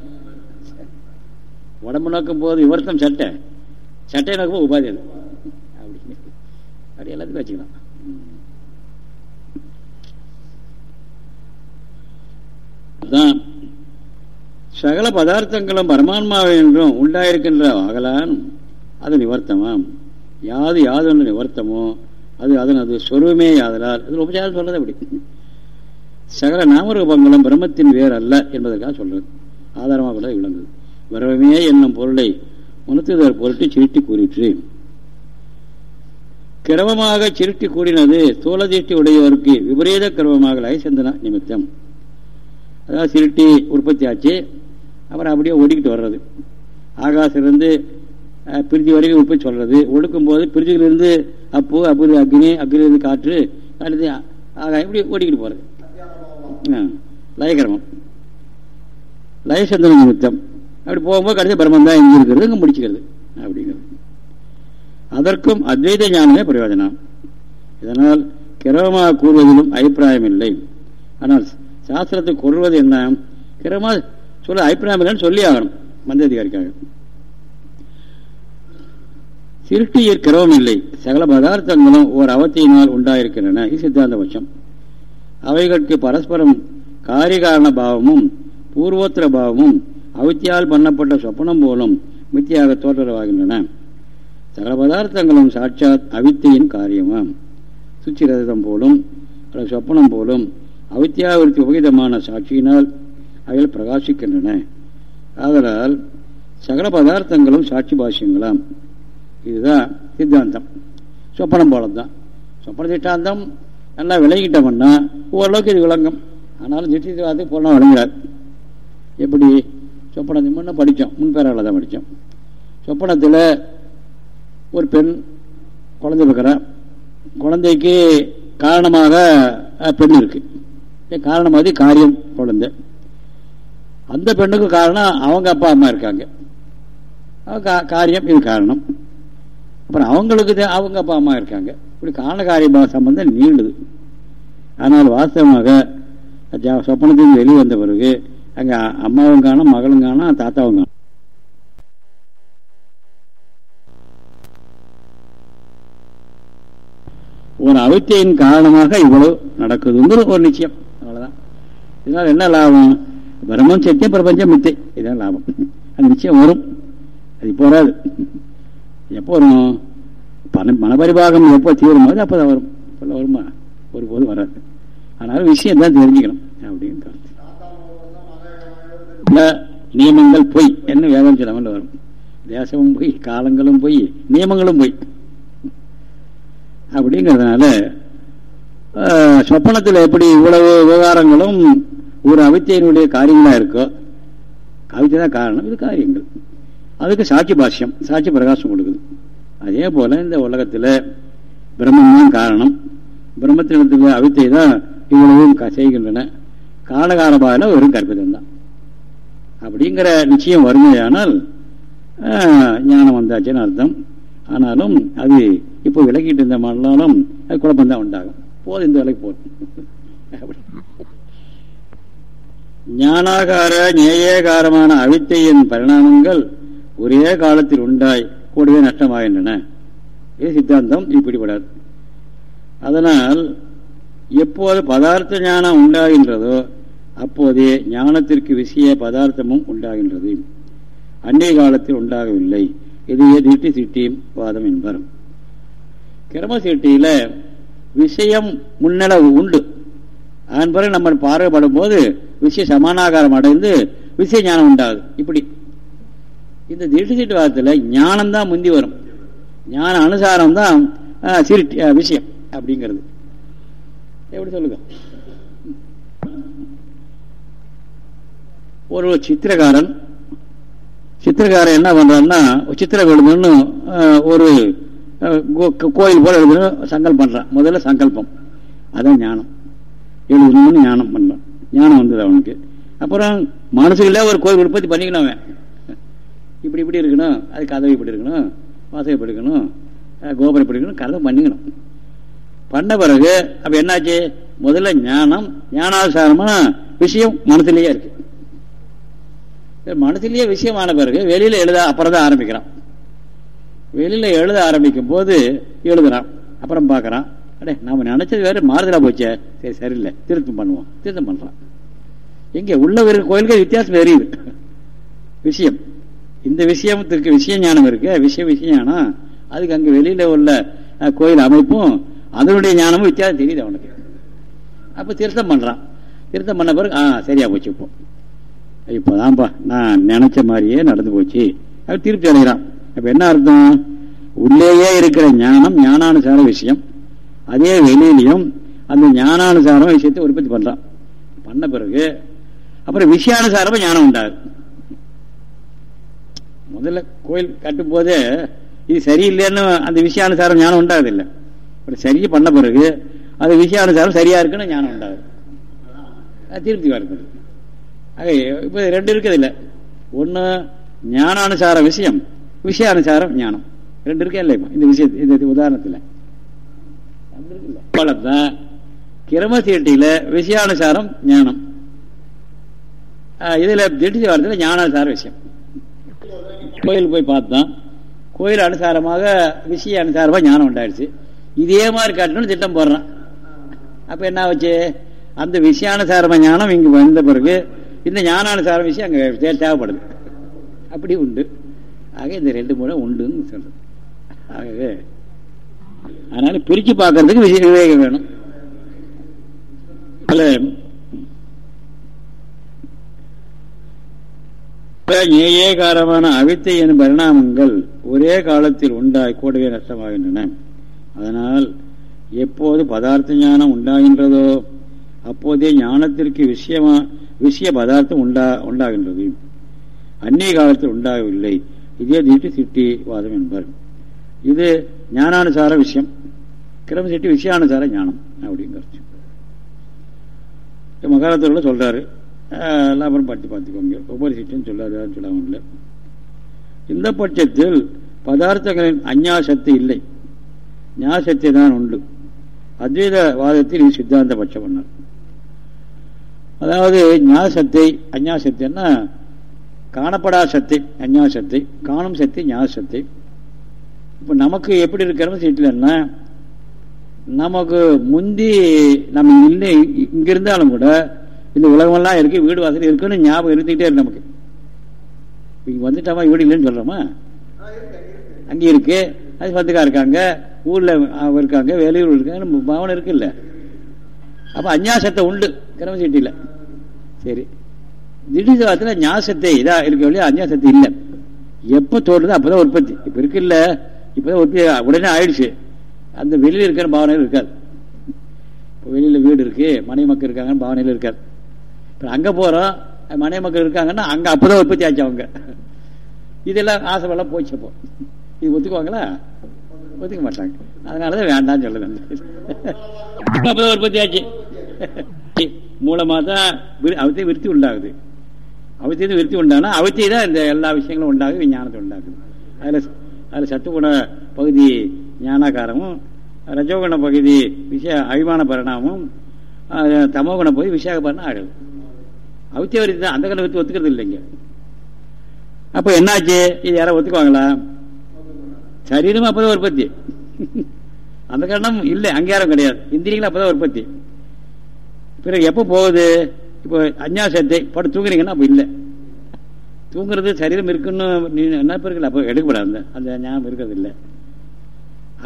உடம்பு நோக்கும் போது விவரத்தம் சட்டை. சட்டை நோக்கும் உபாதி அது அப்படி அப்படி எல்லாத்துக்கும் வச்சுக்கலாம். தான் சகல பதார்த்தங்களும் பரமான்மாவை என்றும் உண்டாயிருக்கின்ற ஆகலான் அது நிவர்த்தமாம். யாது யாது ஒன்று நிவர்த்தமோ அது அதன் அது சொருவமே யாதலால். அது உபச்சாரம் சொல்றது அப்படி. சகல நாமரூபங்களும் பிரம்மத்தின் வேறு அல்ல என்பதற்காக சொல்றது. ஆதாரமாக கூட விளங்குது. பிரமே என்னும் பொருளை உணர்த்துதல் பொருட்டு சிருட்டி கூறிற்று. கிரமமாக சிருட்டி கூறினது தோலதிஷ்டி உடையவருக்கு விபரீத கிரமமாக லயசந்தன நிமித்தம். அதாவது சிருட்டி உற்பத்தி ஆச்சு அப்புறம் அப்படியே ஒடிக்கிட்டு வர்றது. ஆகாசிலிருந்து பிரிதி வரைக்கும் உற்பத்தி சொல்றது. ஒடுக்கும் போது பிரிதியிலிருந்து அப்பு அப்பு அக்னி அக்னிலிருந்து காற்று அடுத்து ஆகாயம் இப்படி ஓடிக்கிட்டு போறது. லயக்கிரமம். லயசந்திர நிமித்தம். அப்படி போகும்போது கடைசி பிரம்மம் தான் எங்கே இருக்கிறது இங்கே முடிச்சுக்கிறது அப்படிங்கிறது. அதற்கும் அத்வைத ஞானமே பிரயோஜனம். இதனால் கிரமமாக கூறுவதிலும் அபிப்பிராயம் இல்லை. ஆனால் சாஸ்திரத்தை கொள்வது என்ன? கிரமா சொல்ல அபிப்பிராயம் இல்லைன்னு சொல்லி ஆகணும். மந்திரதிகாரிக்காக சிருஷ்டியில் கிரவம் இல்லை. சகல பதார்த்தங்களும் ஓர் அவத்தியினால் உண்டாயிருக்கின்றன. இது சித்தாந்த பட்சம் அவைகளுக்கு பரஸ்பரம் காரிகாரண பாவமும் பூர்வோத்திர பாவமும் அவித்தியால் பண்ணப்பட்ட சொப்பனம் போலும் மித்தியாக தோற்றவாகின்றன சகல பதார்த்தங்களும் சாட்சாத் அவித்தையின் காரியமாம். சுச்சிரதம் போலும் அல்லது சொப்பனம் போலும் அவித்தியாவிற்கு உபகிதமான சாட்சியினால் அவைகள் பிரகாசிக்கின்றன. ஆதலால் சகல பதார்த்தங்களும் சாட்சி பாஷ்யங்களாம். இதுதான் சித்தாந்தம். சொப்பனம் போலதான் சொப்பன திட்டாந்தம் நல்லா விளங்கிட்டோம்னா ஓரளவுக்கு இது விளங்கும். ஆனாலும் திட்டத்தை பூர்ணம் விளங்குறார் எப்படி? சொப்பனத்தை முன்னே படித்தோம். முன்பேரால் தான் படித்தோம். சொப்பனத்தில் ஒரு பெண் குழந்தை இருக்கிறா குழந்தைக்கு காரணமாக பெண் இருக்கு. காரணமாக காரியம் குழந்தை. அந்த பெண்ணுக்கு காரணம் அவங்க அப்பா அம்மா இருக்காங்க. காரியம் இது காரணம். அப்புறம் அவங்களுக்கு அவங்க அப்பா அம்மா இருக்காங்க. இப்படி காரண காரிய சம்பந்தம் நீண்டுது ஆனால் வாஸ்தவமாக சொப்பனத்திலிருந்து வெளியே வந்த பிறகு அங்கே அம்மாவும் காணும் மகளும் காணும் தாத்தாவும் காணும். ஒரு அவித்தையின் காரணமாக இவ்வளவு நடக்குதுங்கிற ஒரு நிச்சயம். அவ்வளோதான் இதனால் என்ன லாபம்? பிரம்மம் சத்தியம் பிரபஞ்சம் மித்தை. இதான் லாபம். அந்த நிச்சயம் வரும். அது இப்போ வராது எப்போ வரும்? பண மனபரிபாகம் எப்போ தீவிரமோ அது அப்போ தான் வரும். இப்போ வருமா? ஒருபோது வராது. ஆனாலும் விஷயம் தான் தெரிஞ்சுக்கணும். அப்படின்னு கருத்து நியமங்கள் பொய் என்ன வேதம் சொல்லாமல் வரும். தேசமும் பொய் காலங்களும் பொய் நியமங்களும் பொய். அப்படிங்கிறதுனால சொப்பனத்தில் எப்படி இவ்வளவு விவகாரங்களும் ஒரு அவித்தையினுடைய காரியங்களா இருக்கோ அவித்தை தான் காரணம் இது காரியங்கள். அதுக்கு சாட்சி பாஷ்யம் சாட்சி பிரகாசம் கொடுக்குது. அதே போல இந்த உலகத்தில் பிரம்மன் தான் காரணம். பிரம்மத்தினத்தில் அவித்தை தான் இவ்வளவும் செய்கின்றன. காலகாலபால வெறும் கற்பிதம் தான் அப்படிங்கிற நிச்சயம் வறுமையானால் ஞானம் வந்தாச்சுன்னு அர்த்தம். ஆனாலும் அது இப்போ விலகிட்டு இருந்த மண்ணாலும் அது குழப்பம்தான் உண்டாகும். போதும் இந்த வேலைக்கு போதும். ஞானாகார நேயகாரமான அவித்தையின் பரிணாமங்கள் ஒரே காலத்தில் உண்டாய் கூடவே நஷ்டமாகின்றன. இது சித்தாந்தம் இப்படிப்படாது அதனால் எப்போது பதார்த்த ஞானம் உண்டாகின்றதோ அப்போதே ஞானத்திற்கு விஷய பதார்த்தமும் உண்டாகின்றது. அன்னைய காலத்தில் உண்டாகவில்லை. இதையே திட்டி சிட்டி வாதம் என்பர். கிரம சிட்டியில் விஷயம் முன்னளவு உண்டு. அதன் பிறகு நம்ம பார்வைப்படும் போது விஷய சமானாகாரம் அடைந்து விஷய ஞானம் உண்டாகுது. இப்படி. இந்த திட்டு வாதத்தில் ஞானம் தான் முந்தி வரும். ஞான அனுசாரம் தான் சிரிட்டி விஷயம் அப்படிங்கிறது. எப்படி சொல்லுங்க? ஒரு சித்திரகாரன் சித்திரக்காரன் என்ன பண்றான்னா சித்திர எழுதணும்னு ஒரு கோயில் போல எழுதுன்னு சங்கல்பம் பண்றான். முதல்ல சங்கல்பம். அதான் ஞானம். எழுதணும்னு ஞானம் பண்ணான் ஞானம் வந்தது அவனுக்கு. அப்புறம் மனசுக்குள்ள ஒரு கோயில் உற்பத்தி பண்ணிக்கணும் அவன். இப்படி இப்படி இருக்கணும் அது கதவை இப்படி இருக்கணும் வாசகம் இப்படி இருக்கணும் கோபுரம் இப்படி இருக்கணும் கதவை பண்ணிக்கணும். பண்ண பிறகு அப்ப என்னாச்சு? முதல்ல ஞானம் ஞானாசாரமான விஷயம் மனசுலயே இருக்கு. மனசுலயே விஷயமான பிறகு வெளியில எழுத அப்புறம் தான் ஆரம்பிக்கிறான். வெளியில எழுத ஆரம்பிக்கும் போது எழுதுறான் அப்புறம் பார்க்குறான். அடே நாம் நினைச்சது வேற மாறுதலாக போச்சே. சரி சரியில்லை. திருத்தம் பண்ணுவோம். திருத்தம் பண்ணுறான் எங்கே? உள்ள இருக்க கோயிலுக்கு வித்தியாசம் தெரியுது விஷயம். இந்த விஷயத்துக்கு விஷய ஞானம் இருக்கு. விஷய விஷய ஞானம். அதுக்கு அங்கே வெளியில் உள்ள கோயில் அமைப்பும் அதனுடைய ஞானமும் வித்தியாசம் தெரியுது அவனுக்கு. அப்போ திருத்தம் பண்ணுறான் திருத்தம் பண்ண பிறகு ஆ சரியாக போச்சு இப்போ இப்போதான்ப்பா நான் நினச்ச மாதிரியே நடந்து போச்சு. அப்படி திருப்பி அடைகிறான். அப்போ என்ன அர்த்தம்? உள்ளேயே இருக்கிற ஞானம் ஞானானுசார விஷயம். அதே வெளியிலையும் அந்த ஞானானுசாரம் விஷயத்தை உற்பத்தி பண்றான். பண்ண பிறகு அப்புறம் விஷயானுசாரமா ஞானம் உண்டாது முதல்ல கோயில் கட்டும் போதே இது சரியில்லைன்னு அந்த விஷயானுசாரம் ஞானம் உண்டாகுது இல்லை அப்புறம் சரியை பண்ண பிறகு அது விஷயானுசாரம் சரியா இருக்குன்னு ஞானம் உண்டாகுது. திருப்தி வருது. ஆக இப்போ ரெண்டு இருக்குது இல்லை ஒன்று ஞானானுசார விஷயம் விஷயானுசாரம் ஞானம். ரெண்டு இருக்கே இல்லை இந்த விஷயத்து இந்த உதாரணத்தில். தான் கிரம சீட்டியில விஷயானுசாரம் ஞானம். இதில் திடீர் வாரத்தில் ஞானானுசார விஷயம். கோயில் போய் பார்த்தோம் கோயில் அனுசாரமாக விஷய அனுசாரமாக ஞானம் உண்டாயிடுச்சு இதே மாதிரி காட்டணும்னு திட்டம் போடுறான். அப்போ என்ன ஆச்சு? அந்த விஷயானுசாரமாக ஞானம் இங்கே வந்த பிறகு இந்த ஞானானுசார விஷயம் அங்கே தேவைப்படுது. அப்படி உண்டு. ஆக இந்த ரெண்டு முறை உண்டுன்னு சொல்றது. ஆகவே அதனால பிரிச்சு பார்க்கறதுக்கு விசேஷ விவேகம் வேணும். அதில் ஏகாரமான அவித்தை எனும் பரிணாமங்கள் ஒரே காலத்தில் உண்டாய் கூடவே நஷ்டமாகின்றன. அதனால் எப்போது பதார்த்த ஞானம் உண்டாகின்றதோ அப்போதே ஞானத்திற்கு விஷயமா விஷய பதார்த்தம் உண்டா உண்டாகின்றது. அந்நிய காலத்தில் உண்டாகவில்லை. இதே தீட்டு சிட்டி வாதம் என்பார். இது ஞானானுசார விஷயம். கிரம சிட்டி விஷயானுசார ஞானம் அப்படிங்கிறது மகாரத்தில் சொல்றாரு எல்லாம் அப்புறம் பார்த்து பார்த்துக்கோங்க. ஒவ்வொரு சீட்டும் சொல்லாத சொல்லாமல் இந்த பட்சத்தில் பதார்த்தங்களின் அந்யாசக்தி இல்லை. ஞாசக்தி தான் உண்டு. அத்வைத வாதத்தில் இது சித்தாந்த பட்சம் பண்ணார் அதாவது ஞாசத்தை அஞ்ஞாசத்தைன்னா காணப்படா சத்தை அஞ்ஞாசத்தை காணும் சக்தி ஞாசத்தை. இப்போ நமக்கு எப்படி இருக்கிறோம் சீட்டில்னா நமக்கு முந்தி நம்ம இல்லை இங்க இருந்தாலும் கூட இந்த உலகமெல்லாம் இருக்கு வீடு வாசல் இருக்குன்னு ஞாபகம் இருந்துகிட்டே இருக்கு நமக்கு. இங்க வந்துட்டாமா வீடு இல்லைன்னு சொல்றோமா? அங்கே இருக்கு அது பத்துக்கா இருக்காங்க ஊர்ல இருக்காங்க வெளியூர் இருக்காங்க நம்ம பவனம் இருக்குல்ல. அப்ப அஞ்ஞாசத்தை உண்டு கிரம கிரமசீட்டியில் சரி. திடீர் காலத்தில் ஞாசத்தை இதா இருக்க வழியா அஞ்ஞாசத்தை இல்லை. எப்போ தோணுதோ அப்பதான் உற்பத்தி. இப்ப இருக்குல்ல இப்பதான் உற்பத்தி உடனே ஆயிடுச்சு. அந்த வெளியில் இருக்கிற பாவனையில் இருக்காது. இப்போ வெளியில் வீடு இருக்கு மனை மக்கள் இருக்காங்கன்னு பாவனையில் இருக்காது. இப்போ அங்கே போகிறோம் மனை மக்கள் இருக்காங்கன்னா அங்கே அப்போதான் உற்பத்தி ஆச்சு அவங்க. இதெல்லாம் ஆசைப்பெல்லாம் போச்சு அப்போ. இது ஒத்துக்குவாங்களா? ஒத்துக்க மாட்டாங்க. அதனால தான் வேண்டாம்னு சொல்லுது அப்போதான் உற்பத்தி ஆச்சு. மூலமாக தான் அவத்தை விருத்தி உண்டாகுது. அவத்தியது விருத்தி உண்டானா அவத்தி தான் இந்த எல்லா விஷயங்களும் உண்டாகுது விஞ்ஞானத்தை உண்டாகுது அதில் அதில் சத்துகுண பகுதி ஞானாகாரமும் ரஜோகுண பகுதி விஷய அபிமான பரிணாமும் தமோகுண பகுதி விஷயாக பரிணாமம் ஆகுது அவித்திய தான் அந்த கண்ணை வச்சு ஒத்துக்கிறது இல்லைங்க. அப்போ என்னாச்சு? இது யாரும் ஒத்துக்குவாங்களா? சரீரம் அப்போதான் உற்பத்தி. அந்த கண்ணம் இல்லை அங்கீகாரம் கிடையாது. இந்திரியங்கள் அப்போதான் உற்பத்தி. பிறகு எப்போ போகுது? இப்போ அஞ்ஞாசத்தை படம் தூங்குறீங்கன்னா அப்போ இல்லை. தூங்குறது சரீரம் இருக்குன்னு என்ன பிறகு அப்போ எடுக்கப்படாது. அந்த ஞாபகம் இருக்கிறதில்லை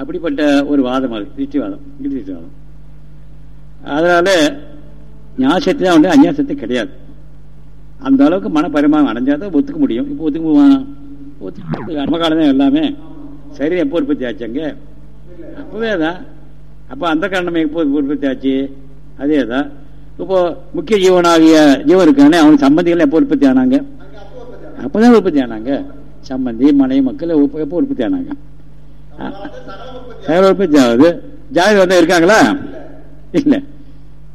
அப்படிப்பட்ட ஒரு வாதம் அது திருஷ்டிவாதம் திருஷ்டிவாதம் அதனால ஞாசத்தை தான் வந்து அஞ்ஞாசத்தை கிடையாது. அந்த அளவுக்கு மன அடைஞ்சால் அடைஞ்சாதான் ஒத்துக்க முடியும். இப்போ ஒத்துக்குவான் ஒத்துக்க கர்மகாலம் தான் எல்லாமே. சரீரம் எப்போ உற்பத்தி ஆச்சாங்க அப்போவே தான் அப்போ அந்த காரணம் எப்போ உற்பத்தி ஆச்சு? அதே தான் இப்போ முக்கிய ஜீவனாகிய ஜீவன் இருக்கானே அவன் சம்பந்திகள் எப்போ உற்பத்தி ஆனாங்க? அப்பதான் உற்பத்தி ஆனாங்க. சம்பந்தி மனை மக்கள் எப்போ உற்பத்தி ஆனாங்க. சகல உற்பத்தி ஆகுது ஜாதி வந்தா இருக்காங்களா? இல்ல.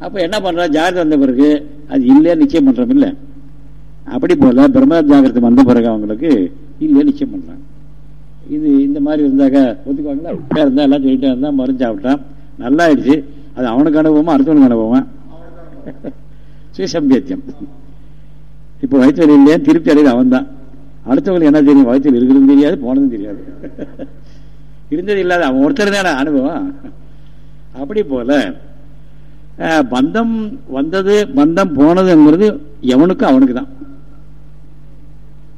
அப்ப என்ன பண்றா? ஜாதி வந்த பிறகு அது இல்லையா? நிச்சயம் பண்றோம். இல்ல. அப்படி போல பிரம்ம ஜாகிரதை வந்த பிறகு அவங்களுக்கு இல்லையா? நிச்சயம் பண்றாங்க. இது இந்த மாதிரி இருந்தாக்க ஒத்துக்குவாங்களா? இருந்தா எல்லாம் சொல்லிட்டே இருந்தா மருந்து சாப்பிட்டான். நல்லா ஆயிடுச்சு அது அவனுக்கு அனுபவமா அடுத்தவனுக்கு அனுபவமா? சுயசம்பியத்தியம் இப்போ வயிற்று இல்லையா? திருப்தி அடையுது அவன் தான் அடுத்தவங்களுக்கு என்ன தெரியும்? வயிற்றில் இருக்கிறதும் தெரியாது போனதும் தெரியாது. இருந்தது இல்லாத அவன் ஒருத்தர் தானே அனுபவம். அப்படி போல பந்தம் வந்தது பந்தம் போனதுங்கிறது எவனுக்கும் அவனுக்கு தான்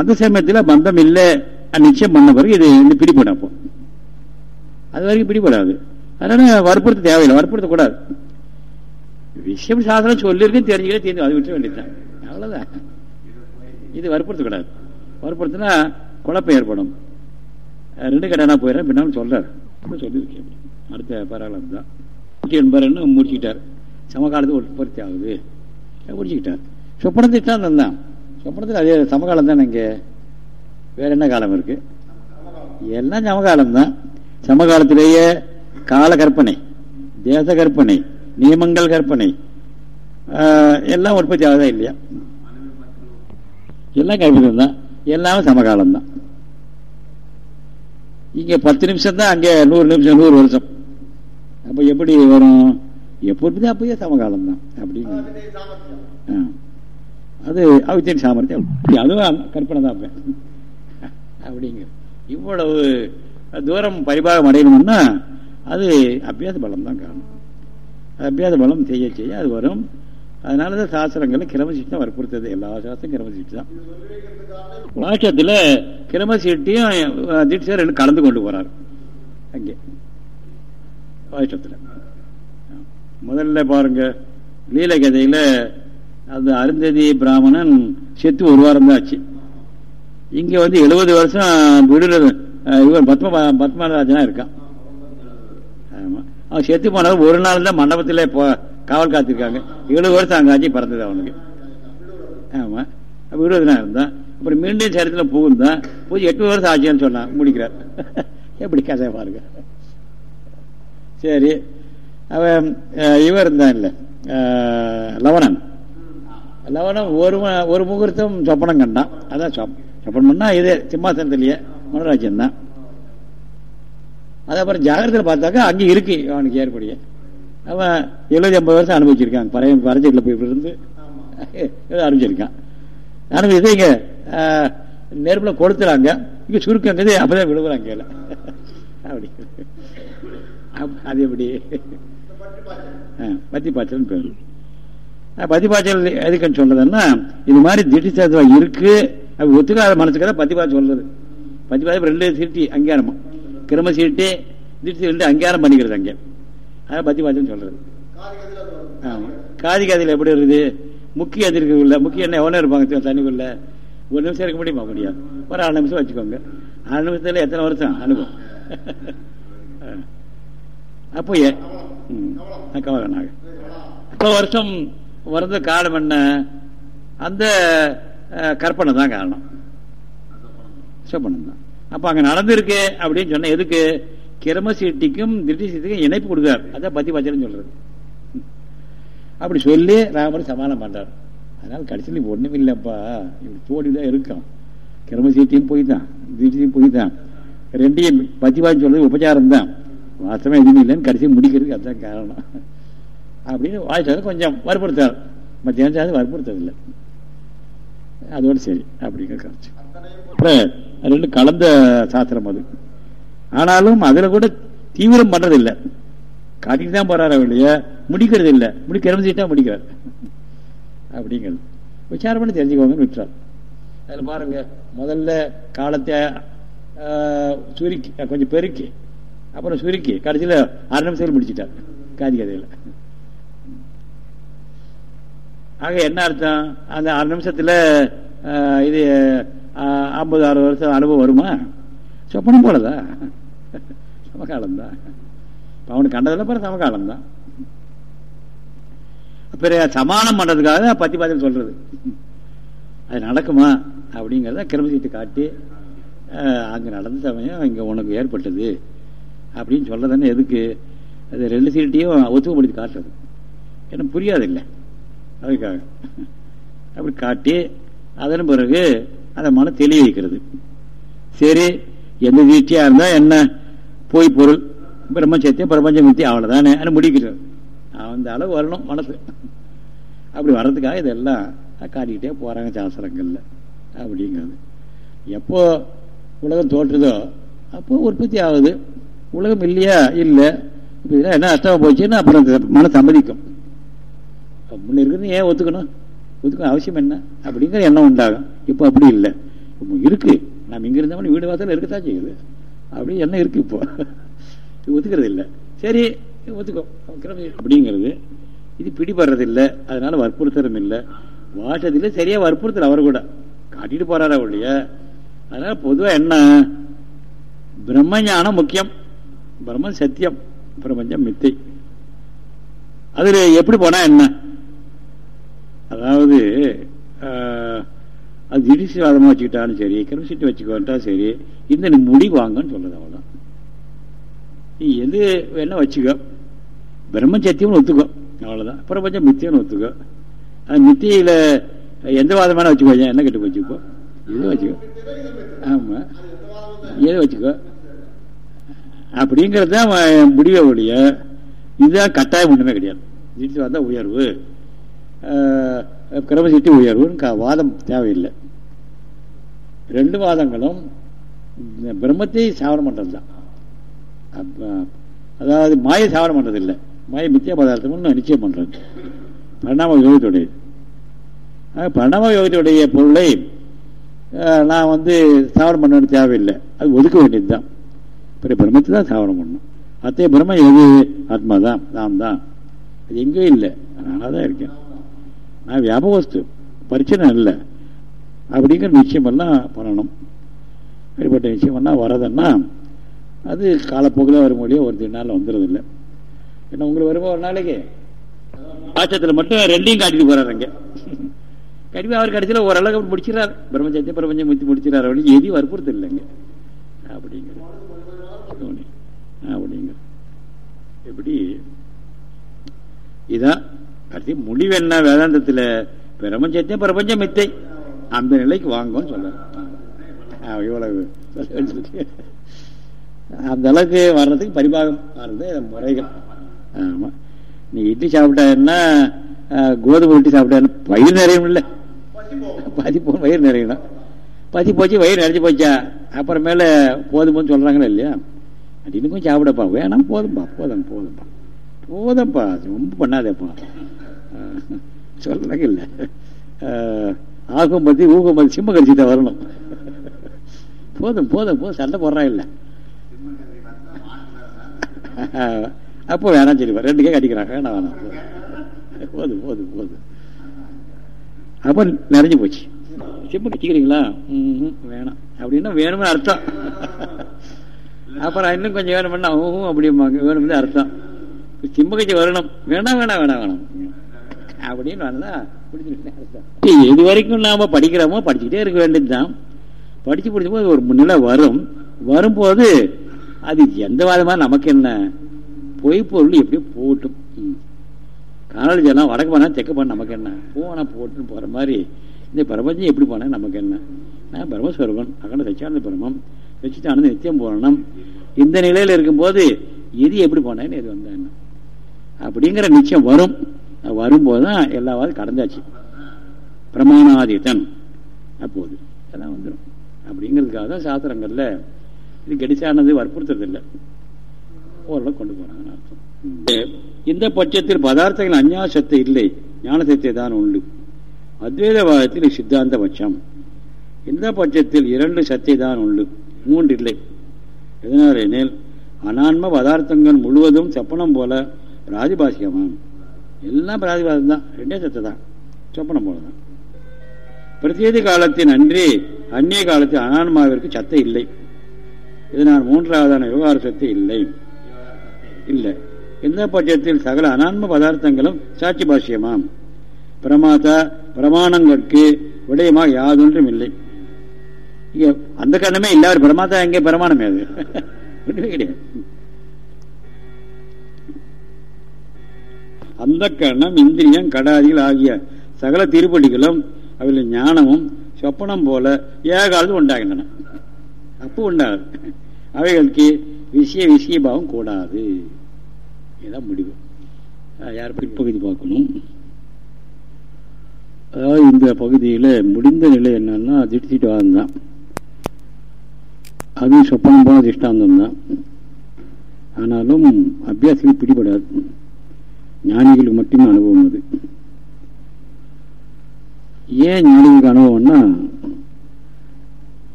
அந்த சமயத்தில் பந்தம் இல்லை நிச்சயம் பண்ண பிறகு இது வந்து பிடிபடும் அப்போ. அது வரைக்கும் பிடிபடாது. அதனால வற்புறுத்த தேவையில்லை வற்புறுத்தக்கூடாது. விஷயம் சாஸ்திரம் சொல்லியிருக்குன்னு தெரிஞ்சுக்கிட்டே தெரிஞ்சு அதை விட்டு வேண்டியதுதான். அவ்வளவுதான். இது வற்புறுத்தக்கூடாது வற்புறுத்தினா குழப்பம் ஏற்படும். ரெண்டு கடனா போயிடறேன் பின்னாலும் சொல்றாரு. சொல்லியிருக்கேன் அடுத்த பரவாயில்ல தான். என்பாருன்னு முடிச்சுக்கிட்டார். சமகாலத்து உற்பத்தி ஆகுது. முடிச்சுக்கிட்டார். சொப்பன திட்டம் தான் சொப்பனத்தில் அதே சமகாலம் தானே இங்கே? வேற என்ன காலம் இருக்கு? எல்லாம் சமகாலம் தான். சமகாலத்திலேயே கால கற்பனை தேச கற்பனை நியமங்கள் கற்பனை எல்லாம் உற்பத்தி ஆகுதா இல்லையா? எல்லாம் கற்பிதம் தான் எல்லாமே சமகாலம் தான் இங்க பத்து நிமிஷம் தான் அங்கே நூறு நிமிஷம் நூறு வருஷம். அப்போ எப்படி வரும்? எப்பொழுது அப்பயே சமகாலம் தான் அப்படின்னு அது அவித்தின் சாமர்த்தியம். அதுவும் கற்பனை தான் அப்ப. அப்படிங்க. இவ்வளவு தூரம் பரிபாகம் அடையணும்னா அது அபியாச பலம் தான் காரணம். அபியாச பலம் செய்ய செய்ய அது வரும். அதனால தான் சாஸ்திரங்கள்ல கிரமசீட்டு தான் வற்புறுத்தது. எல்லா சாஸ்திரம் கிரமசீட்டு தான். வாட்சத்தில் கிரமசீட்டையும் தீட்சர் ரெண்டு கலந்து கொண்டு போறார். அங்கே வாட்சத்தில் முதல்ல பாருங்க லீல கதையில் அந்த அருந்ததி பிராமணன் செத்து ஒரு வாரம் தான் ஆச்சு. இங்கே வந்து எழுபது வருஷம் விடுறது இவன் பத்ம பத்மராஜனா இருக்கான். ஆமாம் அவன் செத்து போனது ஒரு நாள் தான் மண்டபத்தில் போ காவல் காத்திருக்காங்க இவ்வளவு வருஷம் அங்கே ஆச்சு பிறந்தது அவனுக்கு ஆமா. அப்போ இருபது நாள் இருந்தான் அப்புறம் மீண்டும் சரித்திரம் புகுந்தான் பூஜை எட்டு வருஷம் ஆச்சுன்னு சொன்னான் முடிக்கிறார். எப்படி கதை பாருங்க. சரி. அவன் அஹ், இவர் இருந்தான் இல்லை. லவணன். லவணம் ஒரு ஒரு முகூர்த்தம் சொப்பனம் கண்டான். அதான் சொப் சொப்பனம் பண்ணா இது சிம்மாசனத்திலேயே மனோராஜ்யம் தான் அது அப்புறம் ஜாகிரதையில் பார்த்தாக்கா அங்கே இருக்கு அவனுக்கு ஏற்படியே. அவன் எழுபது ஐம்பது வருஷம் அனுபவிச்சிருக்கான். பறைய பரஞ்சட்டில் போய் இருந்து அனுபவிச்சிருக்கான். அனுபவிச்சு இங்கே நெருப்பில் கொடுத்துறாங்க இங்கே சுருக்கங்குது அப்பதான் விழுவுறாங்க கீழே அப்படி. அப்- அது எப்படி? பத்தி பாய்ச்சல் பேர். பத்தி பாய்ச்சல் எதுக்குன்னு சொல்றதுன்னா இது மாதிரி திட்டி தத்துவம் இருக்கு. அது ஒத்துக்காத மனசுக்கு தான் பத்தி பாய்ச்சல் சொல்றது. பத்தி பாய்ச்சல் ரெண்டு சீட்டி அங்கீகாரமா. கிரம சீட்டு திட்டி ரெண்டு அங்கீகாரம் பண்ணிக்கிறது அங்கே. அதான் பத்தி பாய்ச்சல் சொல்றது. ஆமா. காதி காதியில் எப்படி இருக்குது முக்கிய எதிர்க்கு உள்ள முக்கிய என்ன எவ்வளோ இருப்பாங்க தண்ணிக்குள்ள? ஒரு நிமிஷம் இருக்க முடியுமா முடியாது ஒரு ஆறு நிமிஷம் வச்சுக்கோங்க. ஆறு நிமிஷத்துல எத்தனை வருஷம்? அனுபவம். அப்போ ஏ? கவலனாக இப்போ வருஷம் வரது காரணம் என்ன? அந்த கற்பனை தான் காரணம். சொப்பனம் தான். அப்ப அங்க நடந்திருக்கு அப்படின்னு சொன்ன எதுக்கு? கிரம சீட்டிக்கும் சீட்டுக்கும் இணைப்பு கொடுக்கார் அதான் பத்தி பச்சைன்னு சொல்றது. அப்படி சொல்லி ராமர் சமாளம் பண்றார். அதனால கடைசியில் இப்ப ஒண்ணும் இல்லப்பா. இப்படி தோடி தான் இருக்கான். கிரமசீட்டியும் போய் தான் திருஷ்டியும் போய் தான் ரெண்டையும் பத்திவான்னு சொல்றது உபச்சாரம் தான் வாசமே எதுவும் இல்லைன்னு கடைசி முடிக்கிறதுக்கு அதுதான் காரணம். அப்படின்னு வாய்ச்சாலும் கொஞ்சம் வற்புறுத்தார். மத்தியானம் சாது வற்புறுத்ததில்லை அதோடு சரி அப்படிங்கிற கருத்து. அப்புறம் ரெண்டு கலந்த சாஸ்திரம் அது. ஆனாலும் அதுல கூட தீவிரம் பண்றதில்லை. காட்டிட்டு தான் போறாரு அவளைய முடிக்கிறது இல்லை முடி சீட்டா முடிக்கிறார். அப்படிங்கிறது. விசாரம் பண்ணி தெரிஞ்சுக்கோங்கன்னு விட்டுறார். அதில் பாருங்க முதல்ல காலத்தை சுருக்கி கொஞ்சம் பெருக்கி அப்புறம் சுருக்கி கடைசியில் அரை நிமிஷத்தில் முடிச்சிட்டார். காதி கதையில். ஆக என்ன அர்த்தம்? அந்த அரை நிமிஷத்தில் இது ஐம்பது அறுபது வருஷம் அனுபவம் வருமா? சொப்பனம் போலதா? சமகாலம்தான். தான் அவனுக்கு கண்டதில் பிறகு சமகாலம்தான். பிறகு சமானம் பண்றதுக்காக பத்தி பாத்திரம் சொல்றது. அது நடக்குமா அப்படிங்கிறத கிரமசீட்டு காட்டி அங்கே நடந்த சமயம் இங்கே உனக்கு ஏற்பட்டது. அப்படின்னு சொல்றதுன்னு எதுக்கு? அது ரெண்டு சீட்டையும் ஒத்துக்கப்படுத்தி காட்டுறது. எனக்கு புரியாது இல்லை அதுக்காக. அப்படி காட்டி அதன் பிறகு அதை மன தெளி வைக்கிறது சரி எந்த வீழ்ச்சியா இருந்தா என்ன? போய் பொருள். பிரம்மச்சத்தியம் பிரபஞ்ச மித்தி அவ்வளோதானே அதை முடிக்கிறார். அந்த அளவு வரணும் மனசு. அப்படி வர்றதுக்காக இதெல்லாம் காட்டிக்கிட்டே போகிறாங்க சாஸ்திரங்களில். அப்படிங்கிறது. எப்போ உலகம் தோற்றுதோ அப்போ உற்பத்தி ஆகுது. உலகம் இல்லையா? இல்லை. இப்போ இதெல்லாம் என்ன அஷ்டமாக போச்சுன்னா அப்புறம் மன சம்மதிக்கும். முன்ன இருக்குன்னு ஏன் ஒத்துக்கணும்? ஒத்துக்கணும் அவசியம் என்ன? அப்படிங்கிற எண்ணம் உண்டாகும். இப்போ அப்படி இல்லை. இருக்கு. நம்ம இங்கே இருந்தவன வீடு வாசல் இருக்கத்தான் செய்யுது. அப்படின்னு என்ன இருக்கு இப்போ? ஒத்துக்கிறது இல்லை சரி ஒத்துக்கோ அப்படிங்கிறது இது பிடிபடுறது இல்லை அதனால வற்புறுத்தலும் இல்லை. வாசத்தில் சரியா வற்புறுத்தல் அவர் கூட. காட்டிட்டு போறாரா ஒழிய. அதனால பொதுவா என்ன? பிரம்மஞானம் முக்கியம். பிரம்மன் சத்தியம் பிரபஞ்சம் மித்தை. அதுல எப்படி போனால் என்ன? அதாவது ஆஹ், அது திடீர்வாதமா வச்சுக்கிட்டாலும் சரி கிரமசிட்டு வச்சுக்கோட்டா சரி இந்த நீ முடி வாங்கன்னு சொல்லுது அவ்வளவுதான். நீ எது வேணால் வச்சுக்கோ. பிரம்மச்சத்தியம்னு ஒத்துக்கோ. அவ்வளோதான் பிரபஞ்சம் மித்தியம்னு ஒத்துக்கோ. அது மித்தியில் எந்த வாதமான வச்சுக்கோ. என்ன கெட்டு வச்சுக்கோ இது வச்சுக்கோ? ஆமாம் எது வச்சுக்கோ? அப்படிங்கிறது தான் முடிவே ஒழிய இதுதான் கட்டாயம் ஒன்றுமே கிடையாது. திடீர்னு உயர்வு. ஆஹ், கிரமசிட்டி உயர்வுன்னு க- வாதம் தேவையில்லை. ரெண்டு வாதங்களும் பிரம்மத்தை சாவரம் பண்ணுறது தான். அதாவது மாயை சாவரம் பண்ணுறது இல்லை மாயை மித்தியா பதார்த்தம்னு நிச்சயம் பண்ணுறது பரிணாம யோகத்துடையது ஆக பரிணாம யோகத்துடைய பொருளை நான் வந்து சாவரம் பண்ண தேவையில்லை. அது ஒதுக்க வேண்டியது தான். பிற பிரம்மத்தை தான் சாவரம் பண்ணணும். அத்தைய பிரம்ம எது ஆத்மா தான் நான் தான். அது எங்கேயும் இல்லை. நானாக தான் இருக்கேன். நான் வியாபக வஸ்து. பரிச்சனை இல்லை. அப்படிங்கிற நிச்சயமெல்லாம் பண்ணணும். அப்படிப்பட்ட நிச்சயமெல்லாம் வரதுன்னா அது காலப்போக்கில் வரும் மொழியோ ஒரு நாளில் வந்துடுறதில்லை ஏன்னா உங்களுக்கு வருமா ஒரு நாளைக்கு? ஆச்சத்தில் மட்டும் ரெண்டையும் காட்டிட்டு போறாருங்க கண்டிப்பாக அவர் கடைசியில் ஓரளவுக்கு அப்படி முடிச்சிடறார். பிரம்மச்சத்திய பிரபஞ்சம் முத்தி முடிச்சிடறாரு அப்படின்னு எதையும் வற்புறுத்தல் இல்லைங்க அப்படிங்கிற. அப்படிங்கிற. எப்படி? இதான் கடைசி முடிவு என்ன வேதாந்தத்தில் பிரபஞ்சத்தை பிரபஞ்ச மித்தை. அந்த நிலைக்கு வாங்கன்னு சொல்ல இவ்வளவு அந்த அளவுக்கு வர்றதுக்கு பரிபாகம் வர்றது முறைகள். ஆமாம் நீ இட்லி சாப்பிட்டா கோதுமை இட்லி சாப்பிட்டா வயிறு நிறையும் இல்லை பதிப்போம் வயிறு நிறையணும் பதி போச்சு வயிறு நிறைஞ்சு போச்சா. அப்புறமேல போதும்னு சொல்கிறாங்களே இல்லையா? அது இன்னும் கொஞ்சம் சாப்பிடப்பா. வேணாம் போதும்பா போதும் போதும்பா. போதும்ப்பா ரொம்ப பண்ணாதேப்பா. அஹ், சொல்றாங்க இல்லை. அஹ், ஆகும் பத்தி ஊகம் பத்தி சிம்ம தான் வரணும். போதும் போதும் போதும் சண்டை போடுறான் இல்லை. அப்போ வேணாம் சரிப்பா ரெண்டு கே கட்டிக்கிறாங்க வேணாம் வேணாம். போதும் போதும் போதும். அப்போ நிறைஞ்சு போச்சு. சிம்ம கட்சிக்கிறீங்களா? வேணாம். அப்படின்னா வேணும்னு அர்த்தம். அப்புறம் இன்னும் கொஞ்சம் வேணும்னா ஊஹும் அப்படிம்பாங்க. வேணும்னு அர்த்தம். சிம்ம கட்சி வரணும். வேணாம் வேணாம் வேணாம் வேணாம். அப்படின்னு வந்தா பிடிச்சிருக்கேன் இது வரைக்கும் நாம படிக்கிறோமோ படிச்சுக்கிட்டே இருக்க வேண்டியதுதான். படிச்சு படிச்சு போது ஒரு முன்னிலை வரும். வரும்போது அது எந்த வாதமா நமக்கு என்ன? பொய் பொருள் எப்படியோ போட்டும். ம். காணொலி எல்லாம் வடக்கு போனா செக்க பண்ண நமக்கு என்ன? போனா போட்டுன்னு போற மாதிரி. இந்த பிரபஞ்சம் எப்படி போனா நமக்கு என்ன? நான் பிரம்மஸ்வரூபன் அகண்ட சச்சியானந்த பிரமம் சச்சிதானந்த நித்தியம் போகணும் இந்த நிலையில இருக்கும்போது எது எப்படி போனேன்னு எது வந்தேன் அப்படிங்கிற நிச்சயம் வரும். வரும்போது தான் எல்லாவது கடந்தாச்சு. பிரமாணாதித்தன் அப்போது எல்லாம் வந்துடும் அப்படிங்கிறதுக்காக தான் சாஸ்திரங்கள்ல இது கெடிச்சானது வற்புறுத்துறது ஓரளவு கொண்டு போறாங்கன்னு அர்த்தம். இந்த பட்சத்தில் பதார்த்தங்கள் அந்நியாசத்தை இல்லை. ஞானசத்தை தான் உண்டு. அத்வைதவாதத்தில் சித்தாந்த பட்சம் இந்த பட்சத்தில் இரண்டு சத்தை தான் உண்டு. மூன்று இல்லை. எதனால் எனில் அனான்ம பதார்த்தங்கள் முழுவதும் சொப்பனம் போல பிராதிபாசிகமாம். எல்லாம் பிராதிபாதம் தான். ரெண்டே சத்தை தான். சொப்பனம் போல தான் பிரத்யேக காலத்தின் அன்றி அந்நிய காலத்தில் அனான்மாவிற்கு சத்தை இல்லை. இதனால் மூன்றாவதான விவகார சத்தை இல்லை. இல்லை. இந்த பட்சத்தில் சகல அனான்ம பதார்த்தங்களும் சாட்சி பாஷ்யமாம். பிரமாதா பிரமாணங்களுக்கு விடயமாக யாதொன்றும் இல்லை. இங்கே அந்த கண்ணமே இல்லாத பிரமாதா எங்கே? பிரமாணமே அது. கிடையாது. அந்த கண்ணம் இந்திரியம் கடாதிகள் ஆகிய சகல திருப்படிகளும் அவர்கள் ஞானமும் சொப்பனம் போல ஏகாலத்தில் உண்டாகின்றன. அப்போ உண்டாது அவைகளுக்கு விஷய விஷயபாவம் கூடாது. இதுதான் முடிவு. யார் பிற்பகுதி பார்க்கணும்? அதாவது இந்த பகுதியில் முடிந்த நிலை என்னன்னா திட்டிவாதம் தான். அது சொப்பனம் போல திஷ்டாந்தம் தான் ஆனாலும் அபியாசத்துக்கு பிடிபடாது. ஞானிகளுக்கு மட்டுமே அனுபவம் அது. ஏன் ஞானிகளுக்கு அனுபவம்னா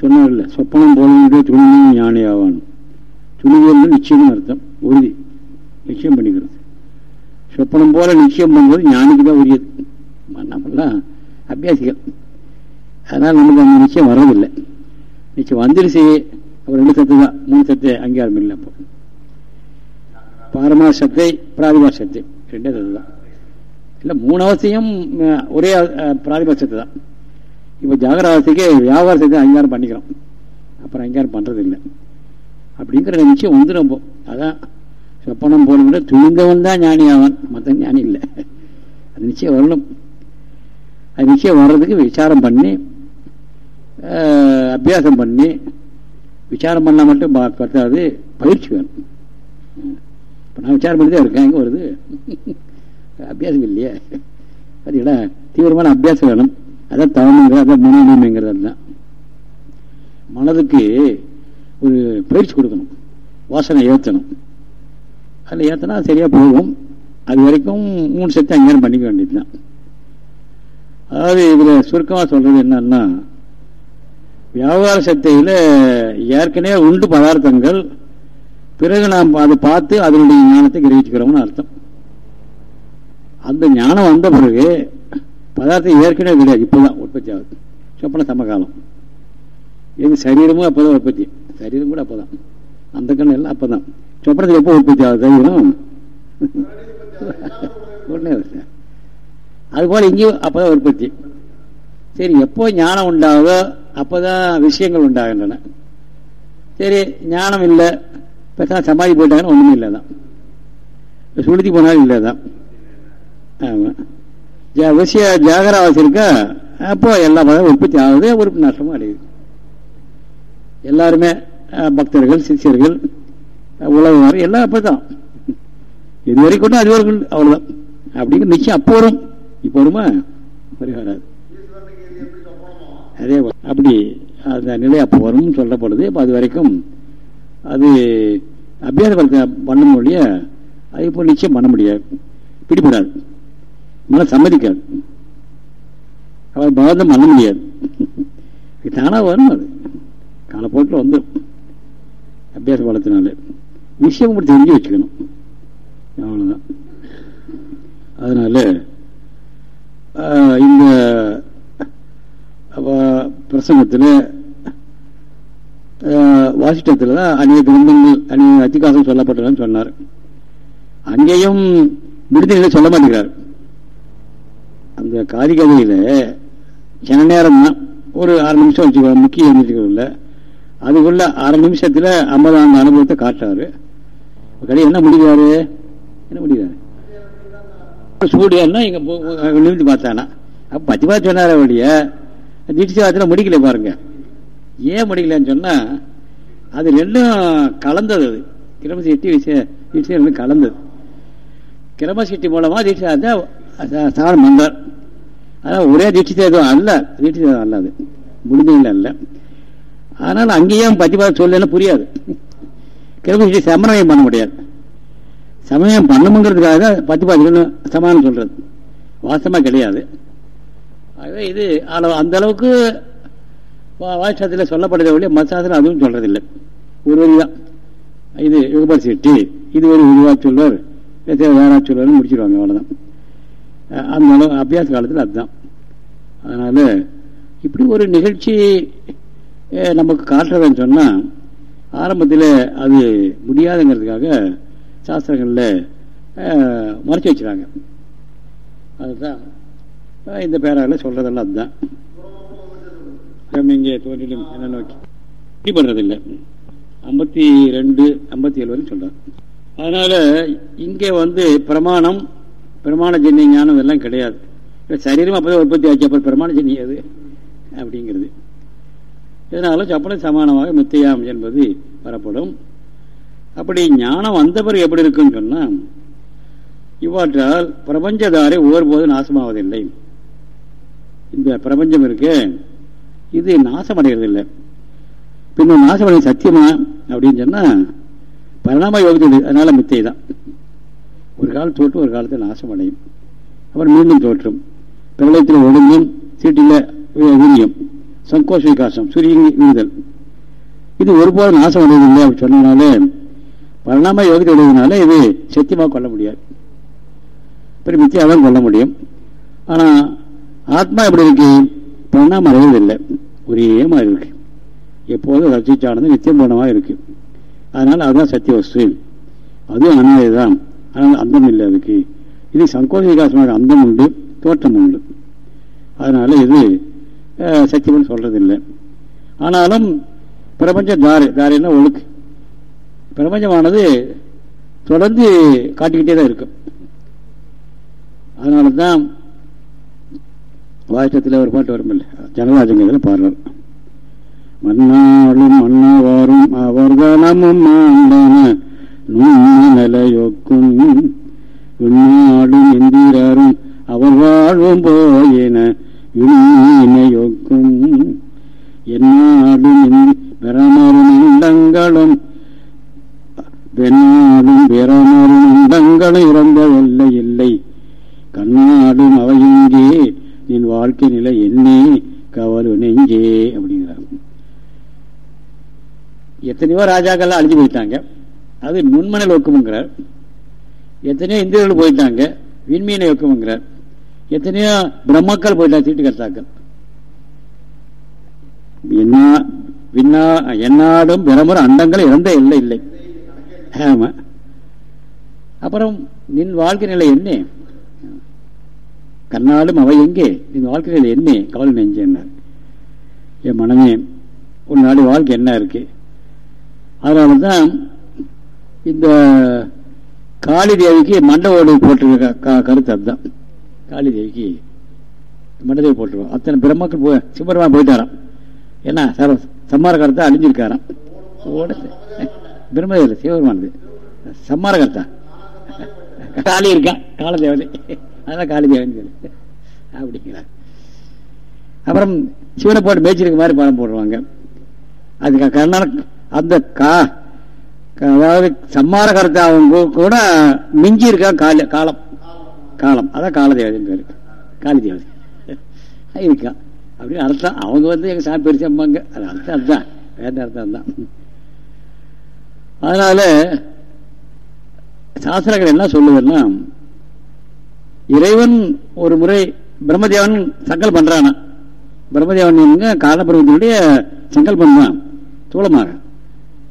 சொன்னார்ல சொப்பனம் போலவே துணிவும் ஞானி ஆவான். துணிவியல் நிச்சயம் அர்த்தம் உறுதி. நிச்சயம் பண்ணிக்கிறது. சொப்பனம் போல நிச்சயம் பண்ணும்போது ஞானிக்கு தான் உரியது நம்மளாம் அபியாசிகள். அதனால் நமக்கு அந்த நிச்சயம் வர்றதில்லை. நிச்சயம் வந்துருச்சு அப்புறம் ரெண்டு சத்து தான் மூணு சத்து அங்கீகாரம் இல்லை அப்போ பாரமாசத்தை சத்தை ரெண்டே சத்து தான் இல்லை மூணு அவசியம் ஒரே பிராதிமாசத்தை தான். இப்போ ஜாகர அவஸ்தைக்கு வியாபார அங்கீகாரம் பண்ணிக்கிறோம். அப்புறம் அங்கீகாரம் பண்ணுறது இல்லை அப்படிங்கிற நிச்சயம் வந்துடும் இப்போ அதான் சொப்பனம் போகணும்னா துணிந்தவன் தான் ஞானி ஆவான் மற்ற ஞானி இல்லை. அது நிச்சயம் வரணும். அது நிச்சயம் வர்றதுக்கு விசாரம் பண்ணி அபியாசம் பண்ணி விசாரம் பண்ணால் மட்டும் பத்தாது பயிற்சி வேணும். இப்போ நான் விசாரம் பண்ணிதான் இருக்கேன் எங்கே வருது? அபியாசம் இல்லையே. பார்த்தீங்களா தீவிரமான அபியாசம் வேணும். அதான் தவணுங்கிறது அதான் முன்னுரிமைங்கிறது தான் மனதுக்கு ஒரு பயிற்சி கொடுக்கணும். வாசனை ஏற்றணும். அதில் ஏற்றினா சரியாக போகும். அது வரைக்கும் மூணு சக்தி அங்கேயும் பண்ணிக்க வேண்டியது தான் அதாவது இதில் சுருக்கமாக சொல்கிறது என்னன்னா வியாபார சக்தியில் ஏற்கனவே உண்டு பதார்த்தங்கள் பிறகு நாம் அதை பார்த்து அதனுடைய ஞானத்தை கிரகிச்சுக்கிறோம்னு அர்த்தம். அந்த ஞானம் வந்த பிறகு பதார்த்தம் ஏற்கனவே கிடையாது இப்போதான் உற்பத்தி ஆகுது சொப்பன சமகாலம். எது சரீரமும் அப்போதான் உற்பத்தி. சரீரம் கூட அப்போதான். அந்த கண்ணு எல்லாம் அப்போதான். சொப்பனத்தில் எப்போ உற்பத்தி ஆகுது சரீரம் உடனே அதுபோல் இங்கேயும் அப்போதான் உற்பத்தி. சரி எப்போ ஞானம் உண்டாகுதோ அப்போதான் விஷயங்கள் உண்டாகின்றன. சரி ஞானம் இல்லை. பேசாம சமாதி போயிட்டாங்கன்னு ஒன்றுமே இல்லை தான் சுளுத்தி போனாலும் இல்லை தான் ஆமாம் விஷய ஜாகராவாசி இருக்கா? அப்போ எல்லா மதம் உற்பத்தி ஆகுது உறுப்பு நஷ்டமும் அடையுது. எல்லாருமே பக்தர்கள் சிஷியர்கள் உலகம் எல்லாம் அப்போ தான் இது வரைக்கும் அது வரைக்கும் அவ்வளோதான் அப்படிங்கிற நிச்சயம் அப்போ வரும். இப்போ வருமா? வராது. அதே அப்படி அந்த நிலை அப்போ வரும்னு சொல்லப்படுது இப்போ அது வரைக்கும் அது அபியாச பண்ண முடிய அதே போல் நிச்சயம் பண்ண முடியாது. பிடிபடாது. மன சம்மதிக்காது. அவர் பகவதம் பண்ண முடியாது. தானாக வரும் அது. காலப்போக்கில் வந்துடும் அபியாச பலத்தினால விஷயம் இப்படி தெரிஞ்சு வச்சுக்கணும். அவ்வளோதான் அதனால இந்த பிரசங்கத்தில் வாசிட்டத்தில் தான் அநேக கிரந்தங்கள் அநேக அத்திகாசம் சொல்லப்பட்டதுன்னு சொன்னார். அங்கேயும் விடுதலை சொல்ல மாட்டேங்கிறார். அந்த காரிகதையில் சில நேரம் தான் ஒரு அரை நிமிஷம் வச்சுக்கோ முக்கிய எழுதிட்டுல அதுக்குள்ள அரை நிமிஷத்தில் ஐம்பதாம் அனுபவத்தை காட்டுறாரு. கடையில் என்ன முடிக்கிறாரு? என்ன முடிக்கிறாரு? சூடியான்னா இங்கே நிமிந்து பார்த்தானா? அப்போ பத்தி பார்த்து சொன்னார வழிய தீட்சிவாதத்தில் முடிக்கல பாருங்க. ஏன் முடிக்கலன்னு சொன்னால் அது ரெண்டும் கலந்தது அது. கிரமசிட்டி விஷய தீட்சை ரெண்டும் கலந்தது. கிரமசிட்டி மூலமா தீட்சிதா சாதனம் வந்தார் ஆனால் ஒரே தீட்சிதா எதுவும் அல்ல. தீட்சிதா அல்ல அது. முடிஞ்சதில்லை அல்ல. ஆனால் அங்கேயும் பத்தி சொல்லலாம் புரியாது. கிரமசிட்டி சமரமயம் பண்ண முடியாது. சமயம் பண்ணணுங்கிறதுக்காக பத்து பாத்து சமானம் சொல்கிறது வாசமாக கிடையாது. ஆகவே இது அந்த அளவுக்கு வாய்ச்சாத்தில் சொல்லப்படுறத ஒழிய மசாசனம் அதுவும் சொல்றதில்லை. ஒரு வரிதான். இது யுகபர் சிட்டி. இது ஒரு உருவா சொல்வார். வேறா சொல்வார் முடிச்சிருவாங்க அவ்வளோதான் அந்த அபியாச காலத்தில் அதுதான். அதனால இப்படி ஒரு நிகழ்ச்சி நமக்கு காட்டுறதுன்னு சொன்னால் ஆரம்பத்தில் அது முடியாதுங்கிறதுக்காக சாஸ்திரங்களில் மறைச்சி வச்சுறாங்க அதுதான். இந்த பேராவில் சொல்றதெல்லாம் அதுதான். இங்கே தோன்றிலும் என்ன நோக்கி. இப்படி பண்ணுறதில்லை ஐம்பத்தி ரெண்டு ஐம்பத்தி ஏழு வரைக்கும் சொல்றார். அதனால் இங்கே வந்து பிரமாணம் பிரமாண ஜென்ய ஞானம் இதெல்லாம் கிடையாது. சரீரம் அப்போதான் உற்பத்தி ஆச்சு அப்புறம் பிரமாண ஜென்யம் அது அப்படிங்கிறது. இதனால சப்பனை சமானமாக மித்தையாம் என்பது வரப்படும். அப்படி ஞானம் வந்த பிறகு எப்படி இருக்குன்னு சொன்னால் இவ்வாற்றால் பிரபஞ்சதாரை ஒவ்வொருபோது நாசமாவதில்லை. இந்த பிரபஞ்சம் இருக்கு இது நாசமடைகிறதில்லை பின்ன நாசமடைய சத்தியமா? அப்படின்னு சொன்னால் பரிணாம யோகத்தில் அதனால மித்தை தான் ஒரு காலம் தோற்று ஒரு காலத்தில் நாசமடையும். அப்புறம் மீண்டும் தோற்றும். பிரளயத்தில் ஒழுங்கும் சீட்டில் விரியும் சங்கோஷ விகாசம் சூரிய விழுதல் இது ஒருபோது நாசம் அடைவதில்லை அப்படி சொன்னதுனால பரிணாம யோகத்தை அடைவதனால இது சத்தியமாக கொள்ள முடியாது. பெரிய மித்தியாக தான் கொள்ள முடியும். ஆனால் ஆத்மா எப்படி இருக்கு? பரிணாமம் அடைவதில்லை ஒரே மாதிரி இருக்கு எப்போதும் ரசிச்சானது நித்தியம் பூர்ணமாக இருக்கு. அதனால அதுதான் சத்திய வஸ்து. அதுவும் அனாதைதான். ஆனால் அந்தம் இல்லை அதுக்கு. இது சங்கோஷ விகாசமாக அந்தம் உண்டு தோற்றம் உண்டு. அதனால இது சத்தியம்னு சொல்றதில்லை. ஆனாலும் பிரபஞ்ச தாரு தாரின்னா ஒழுக்கு? பிரபஞ்சமானது தொடர்ந்து காட்டிக்கிட்டே தான் இருக்கும் அதனால தான் வாய்ச்சத்தில் ஒரு பாட்டு வரும் இல்லை ஜனராஜங்கிறதுல பாடுறார் மன்னாளும் மன்னவாரும் அவர்தனமும் ஆண்டன. நிலையொக்கும் விண்ணாடும் இந்திராரும் அவர் வாழ்வும் போயின. இணையொக்கும் என்னாடும் பெறமரும் இண்டங்களும் பெண்ணாடும் பெறமரும் இண்டங்களும் இறந்தவில்லை இல்லை. கண்ணாடும் அவையிங்கே என் வாழ்க்கை நிலை என்னே? கவலு நெஞ்சே அப்படிங்கிறார். எத்தனையோ ராஜாக்கள்லாம் அழிஞ்சு போயிட்டாங்க. அது நுண்மணல் ஒக்குமுங்கிறார் எத்தனையோ இந்தியர்கள் போயிட்டாங்க. விண்மீனை ஒக்குமுங்கிறார் எத்தனையோ பிரம்மக்கள் போயிட்டாங்க தீட்டு கர்த்தாக்கள் என்னாடும் பிரமர் அண்டங்கள் இறந்த இல்லை இல்லை. ஆமா. அப்புறம் நின் வாழ்க்கை நிலை என்ன? கண்ணாலும் அவை எங்கே? இந்த வாழ்க்கைகள் என்ன? கவலை நெஞ்சு என்ன என் மனமே ஒரு நாடு வாழ்க்கை என்ன இருக்கு? அதனால தான் இந்த காளி தேவிக்கு மண்டவோடு போட்டிருக்க கருத்து அதுதான். காளி தேவிக்கு மண்டதேவி போட்டுருவோம் அத்தனை பிரம்மக்கள் போய் சிம்மரமாக போயிட்டாராம். ஏன்னா சார் சம்மாரகர்த்தா அழிஞ்சிருக்காராம். ஓட பிரம்மதேவில் சிவபெருமானது சம்மாரகர்த்தா. காளி இருக்கான் காலதேவதை அதான் காளி தேவன் அப்படிங்கிறார். அப்புறம் சிவனை போட்டு மேய்ச்சிருக்க மாதிரி பணம் போடுவாங்க. அதுக்கு கர்நாடக அந்த கா அதாவது சம்மார கருத்தாவும் கூட மிஞ்சி இருக்கா கால காலம். காலம். அதான் காலதேவதைன்னு பேர். காளி தேவதை இருக்கா. அப்படின்னு அர்த்தம். அவங்க வந்து எங்க சாமி அம்மாங்க அது அர்த்தம் அதுதான். வேற அர்த்தம் தான் அதனால சாஸ்திரங்கள் என்ன சொல்லுதுன்னா இறைவன் ஒரு முறை பிரம்மதேவன் சங்கல் பண்றானா? பிரம்மதேவன் காரணபிரமத்தினுடைய சங்கல்பம் தான் தூளமாக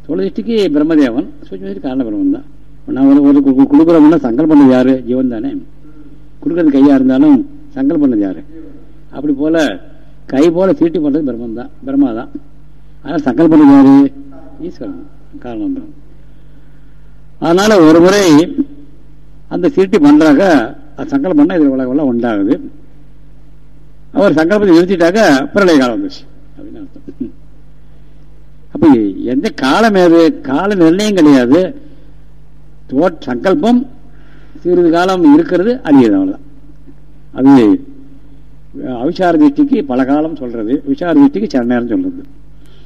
தோழதிஷ்டிக்கு பிரம்மதேவன் சூட்சம் காரணபிரமம் தான். நான் ஒரு கொடுக்குறோம்னா சங்கல் பண்ணது யாரு? ஜீவன் தானே. கொடுக்கறது கையா இருந்தாலும் சங்கல் பண்ணது யாரு? அப்படி போல கை போல சீட்டு பண்றது பிரம்மன் தான். பிரம்மா தான். ஆனால் சங்கல் பண்ணது யாரு? ஈஸ்வரன். காரணம் அதனால ஒரு முறை அந்த சீட்டி பண்றாங்க அது சங்கல்பம் பண்ணா இது உலகம்லாம் உண்டாகுது. அவர் சங்கல்பத்தை நிறுத்திட்டாக்க பிரளய காலம் வந்துச்சு. அப்படின்னு அர்த்தம். அப்ப எந்த காலம் ஏது கால நிர்ணயம் கிடையாது. சங்கல்பம் சிறிது காலம் இருக்கிறது அழியது அவ்வளோதான் அது அவிசார திருஷ்டிக்கு பல காலம் சொல்றது. விசார திருஷ்டிக்கு சில நேரம் சொல்றது.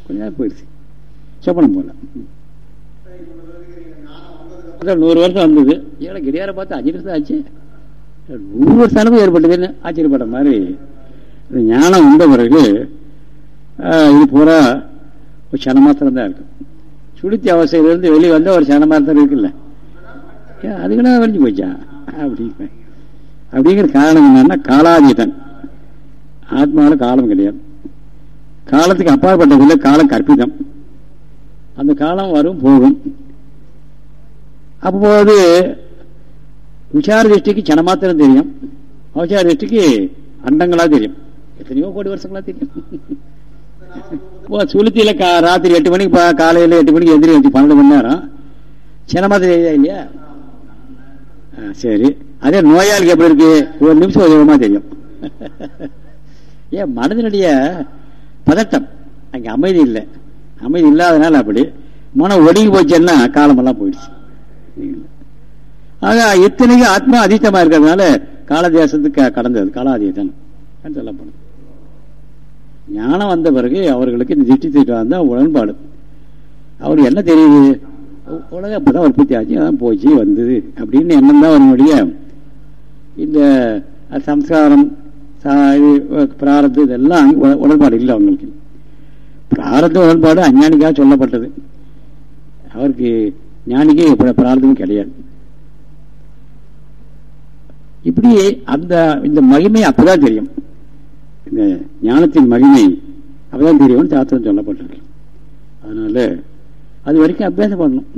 கொஞ்ச நேரம் போயிடுச்சு சொப்பனம் போல. நூறு வருஷம் வந்தது. ஏன்னா கிடையார பார்த்து அஞ்சு வருஷம் ஆச்சு. நூறு வருஷம் ஏற்பட்டதுன்னு ஆச்சரியப்பட்ட மாதிரி. ஞானம் வந்த பிறகு இது பூரா ஒரு சனமாத்திரம் தான் இருக்கும் சுளுத்தி அவசையிலிருந்து வெளியே வந்தால் ஒரு சனமாத்திரம் இருக்குல்ல. அதுக்குன்னா வரைஞ்சு போச்சா? அப்படிங்கிற அப்படிங்கிற காரணம் என்னன்னா காலாதீதன். ஆத்மாவில் காலம் கிடையாது. காலத்துக்கு அப்பாற்பட்டதில்லை காலம் கற்பிதம். அந்த காலம் வரும் போகும். அப்போது விசார திருஷ்டிக்கு சனமாத்திரம் தெரியும் அவசார திருஷ்டிக்கு அண்டங்களா தெரியும் எத்தனையோ கோடி வருஷங்களா தெரியும் சுளுத்தியில ராத்திரி எட்டு மணிக்கு காலையில எட்டு மணிக்கு எதிரி வச்சு பன்னெண்டு மணி நேரம் சினமாத்திரம் தெரியா இல்லையா சரி அதே நோயாளிக்கு எப்படி இருக்கு ஒரு நிமிஷம் உதவமா தெரியும் ஏன் மனதினுடைய பதட்டம் அங்க அமைதி இல்லை அமைதி இல்லாதனால அப்படி மனம் ஒடுங்கி போச்சுன்னா காலமெல்லாம் போயிடுச்சு ஆக இத்தனைக்கு ஆத்மா அதிர்ஷ்டமா இருக்கிறதுனால காலதேசத்துக்கு கடந்தது காலாதீதன் சொல்லப்படுது ஞானம் வந்த பிறகு அவர்களுக்கு இந்த திருஷ்டி திட்டம் தான் உடன்பாடு. அவருக்கு என்ன தெரியுது? உலகம் அப்பதான் உற்பத்தி ஆச்சு அதான் போச்சு வந்தது அப்படின்னு எண்ணம் தான் அவனுடைய இந்த சம்ஸ்காரம் பிராரத்து இதெல்லாம் உடன்பாடு இல்லை அவங்களுக்கு. பிராரத்த உடன்பாடு அஞ்ஞானிக்காக சொல்லப்பட்டது. அவருக்கு ஞானிக்கே பிரார்த்தமும் கிடையாது. இப்படி அந்த இந்த மகிமை அப்பதான் தெரியும். இந்த ஞானத்தின் மகிமை அப்பதான் தெரியும்னு சாஸ்திரம் சொல்லப்பட்டிருக்கு. அதனால அது வரைக்கும் அபியாசம் பண்ணணும்.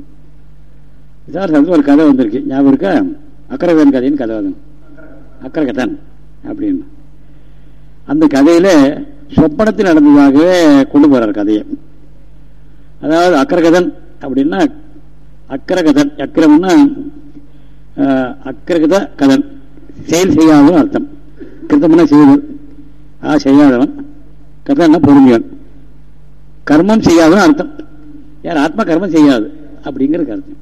விசாரத்தில் ஒரு கதை வந்திருக்கு. ஞாபகம் இருக்கா? அக்கரகன் கதைன்னு கதை வந்து அக்கரகதன் அப்படின்னு. அந்த கதையில சொப்பனத்தில் நடந்ததாகவே கொண்டு போறார் கதையை. அதாவது அக்கரகதன் அப்படின்னா அக்கரகதன் அக்கிரம்னா அக்கரகத கதன். செயல் செய்யாதவன் அர்த்தம். கிருத்தம்னா செய்தல் ஆ செய்யாதவன். கதன்னா பொறுமையவன் கர்மம் செய்யாதவன் அர்த்தம். யார் ஆத்மா கர்மம் செய்யாது? அப்படிங்கிறது அர்த்தம்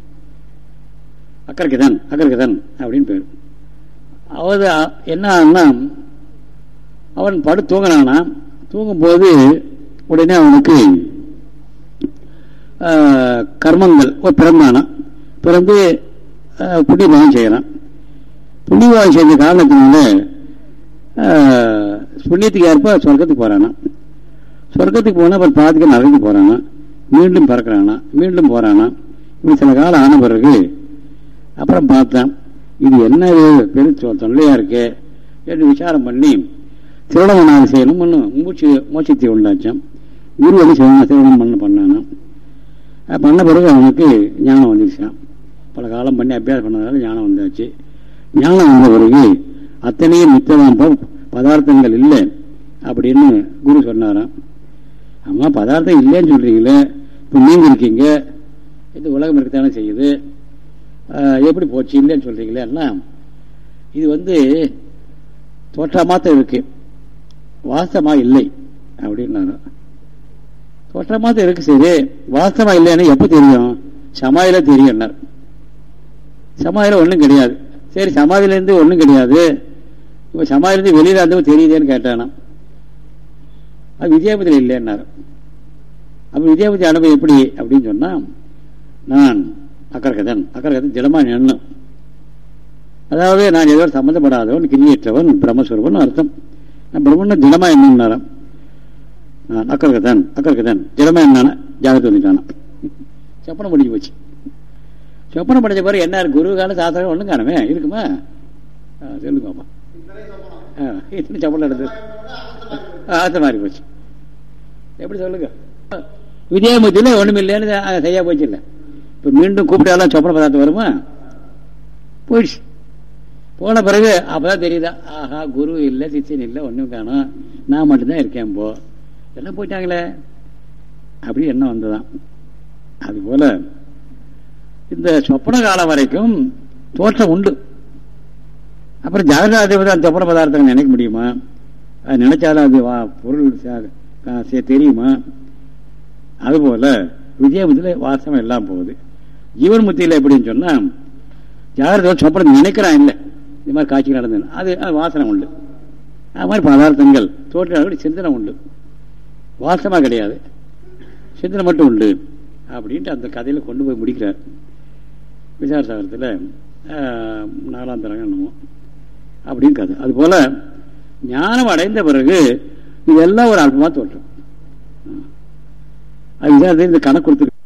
அக்கரகதன் அக்கரகதன் அப்படின்னு பேர். அவது என்ன அவன் படு தூங்கினானா தூங்கும்போது உடனே அவனுக்கு கர்மங்கள் பிறந்தானா. பிறந்து புண்ணியபாகம் செய்கிறான் புண்ணியபாகம் செஞ்ச காரணத்தினால புண்ணியத்துக்கு ஏற்ப சொர்க்கத்துக்கு போகிறானா சொர்க்கத்துக்கு போனால் அப்புறம் பாதிக்க நரகுக்கு போகிறானா மீண்டும் பறக்கிறானா? மீண்டும் போகிறானா இப்படி சில காலம் ஆன பிறகு அப்புறம் பார்த்தேன் இது என்ன பெரு தொல்லையாக இருக்கு என்று விசாரம் பண்ணி திருவண்ணாமலை செய்யணும் ஒன்று மூச்சு மோட்சத்தை உண்டாச்சான் குரு வந்து செய்யணும் திருவண்ணம் பண்ண பண்ணானா? பண்ண பிறகு அவனுக்கு ஞானம் வந்துருச்சான் பல காலம் பண்ணி அபியாசம் பண்ணதால ஞானம் வந்தாச்சு. ஞானம் வந்த பிறகு அத்தனையும் மித்தமான பதார்த்தங்கள் இல்லை அப்படின்னு குரு சொன்னாராம். அம்மா பதார்த்தம் இல்லைன்னு சொல்கிறீங்களே இப்போ நீங்க இருக்கீங்க இது உலகம் இருக்கத்தானே செய்யுது எப்படி போச்சு இல்லைன்னு சொல்கிறீங்களே எல்லாம். இது வந்து தோற்றமாத்தான் இருக்கு. வாஸ்தமா இல்லை அப்படின்னாரு. தோற்றமாத்தான் இருக்கு சரி வாஸ்தமா இல்லைன்னு எப்போ தெரியும்? சமாயில தெரியும் சமாயில ஒன்றும் கிடையாது. சரி சமாதியிலேருந்து ஒன்றும் கிடையாது. இப்போ சமாதியிலேருந்து வெளியில் இருந்தவங்க தெரியுதேன்னு கேட்டானா? அது வித்யாபதியில் இல்லைன்னாரு. அப்போ வித்யாபதி அனுபவம் எப்படி அப்படின்னு சொன்னால் நான் அக்கரகதன் அக்கரகதன் ஜலமா எண்ணம் அதாவது நான் எதோ சம்மந்தப்படாதவன் கிரியற்றவன் பிரம்மஸ்வரூபன் அர்த்தம். நான் பிரம்மன் தினமா என்னன்னாராம் நான் அக்கரகதன் அக்கரகதன் ஜலமா என்னான ஜாகத்து வந்துட்டானா? சப்பனம் முடிஞ்சு போச்சு. சொப்பனம் படைச்ச பிறகு என்ன குரு கால சாஸ்திரம் ஒன்றும் காணுமே? இருக்குமா? சொல்லுங்கப்பா இத்தனை சொப்பனம் எடுத்து. ஆத்த மாறி போச்சு. எப்படி சொல்லுங்க? விஜயமுத்தியில் ஒன்றும் இல்லைன்னு செய்ய போச்சு இல்லை. இப்போ மீண்டும் கூப்பிட்டாலும் சொப்பன பதார்த்தம் வருமா? போயிடுச்சு. போன பிறகு அப்பதான் தெரியுதா ஆஹா குரு இல்லை சிச்சன் இல்லை ஒன்றும் காணும். நான் மட்டும்தான் இருக்கேன் போ. எல்லாம் போயிட்டாங்களே. அப்படி என்ன வந்ததான் அதுபோல இந்த சொப்பன காலம் வரைக்கும் தோற்றம் உண்டு. அப்புறம் ஜாகிரதாதிபதி அந்த சொப்பன பதார்த்தங்கள் நினைக்க முடியுமா? அது நினைச்சாலும் அது வா பொருள் தெரியுமா? அதுபோல விஜயபுத்தியில் வாசம் எல்லாம் போகுது. ஜீவன் முத்தியில் எப்படின்னு சொன்னால் ஜாகிரத சொப்பனம் நினைக்கிறான் இல்லை. இந்த மாதிரி காட்சி நடந்தது அது அது வாசனை உண்டு. அது மாதிரி பதார்த்தங்கள் தோற்ற சிந்தனை உண்டு. வாசமாக கிடையாது. சிந்தனை மட்டும் உண்டு. அப்படின்ட்டு அந்த கதையில் கொண்டு போய் முடிக்கிறார். விசார சாகரத்தில் நாலாம் தரங்க என்னமோ. அப்படின்னு கதை. அதுபோல் ஞானம் அடைந்த பிறகு இதெல்லாம் ஒரு அல்பமாக தோற்றம் அது விசாரத்தில் இந்த கணக்கு கொடுத்துருக்கு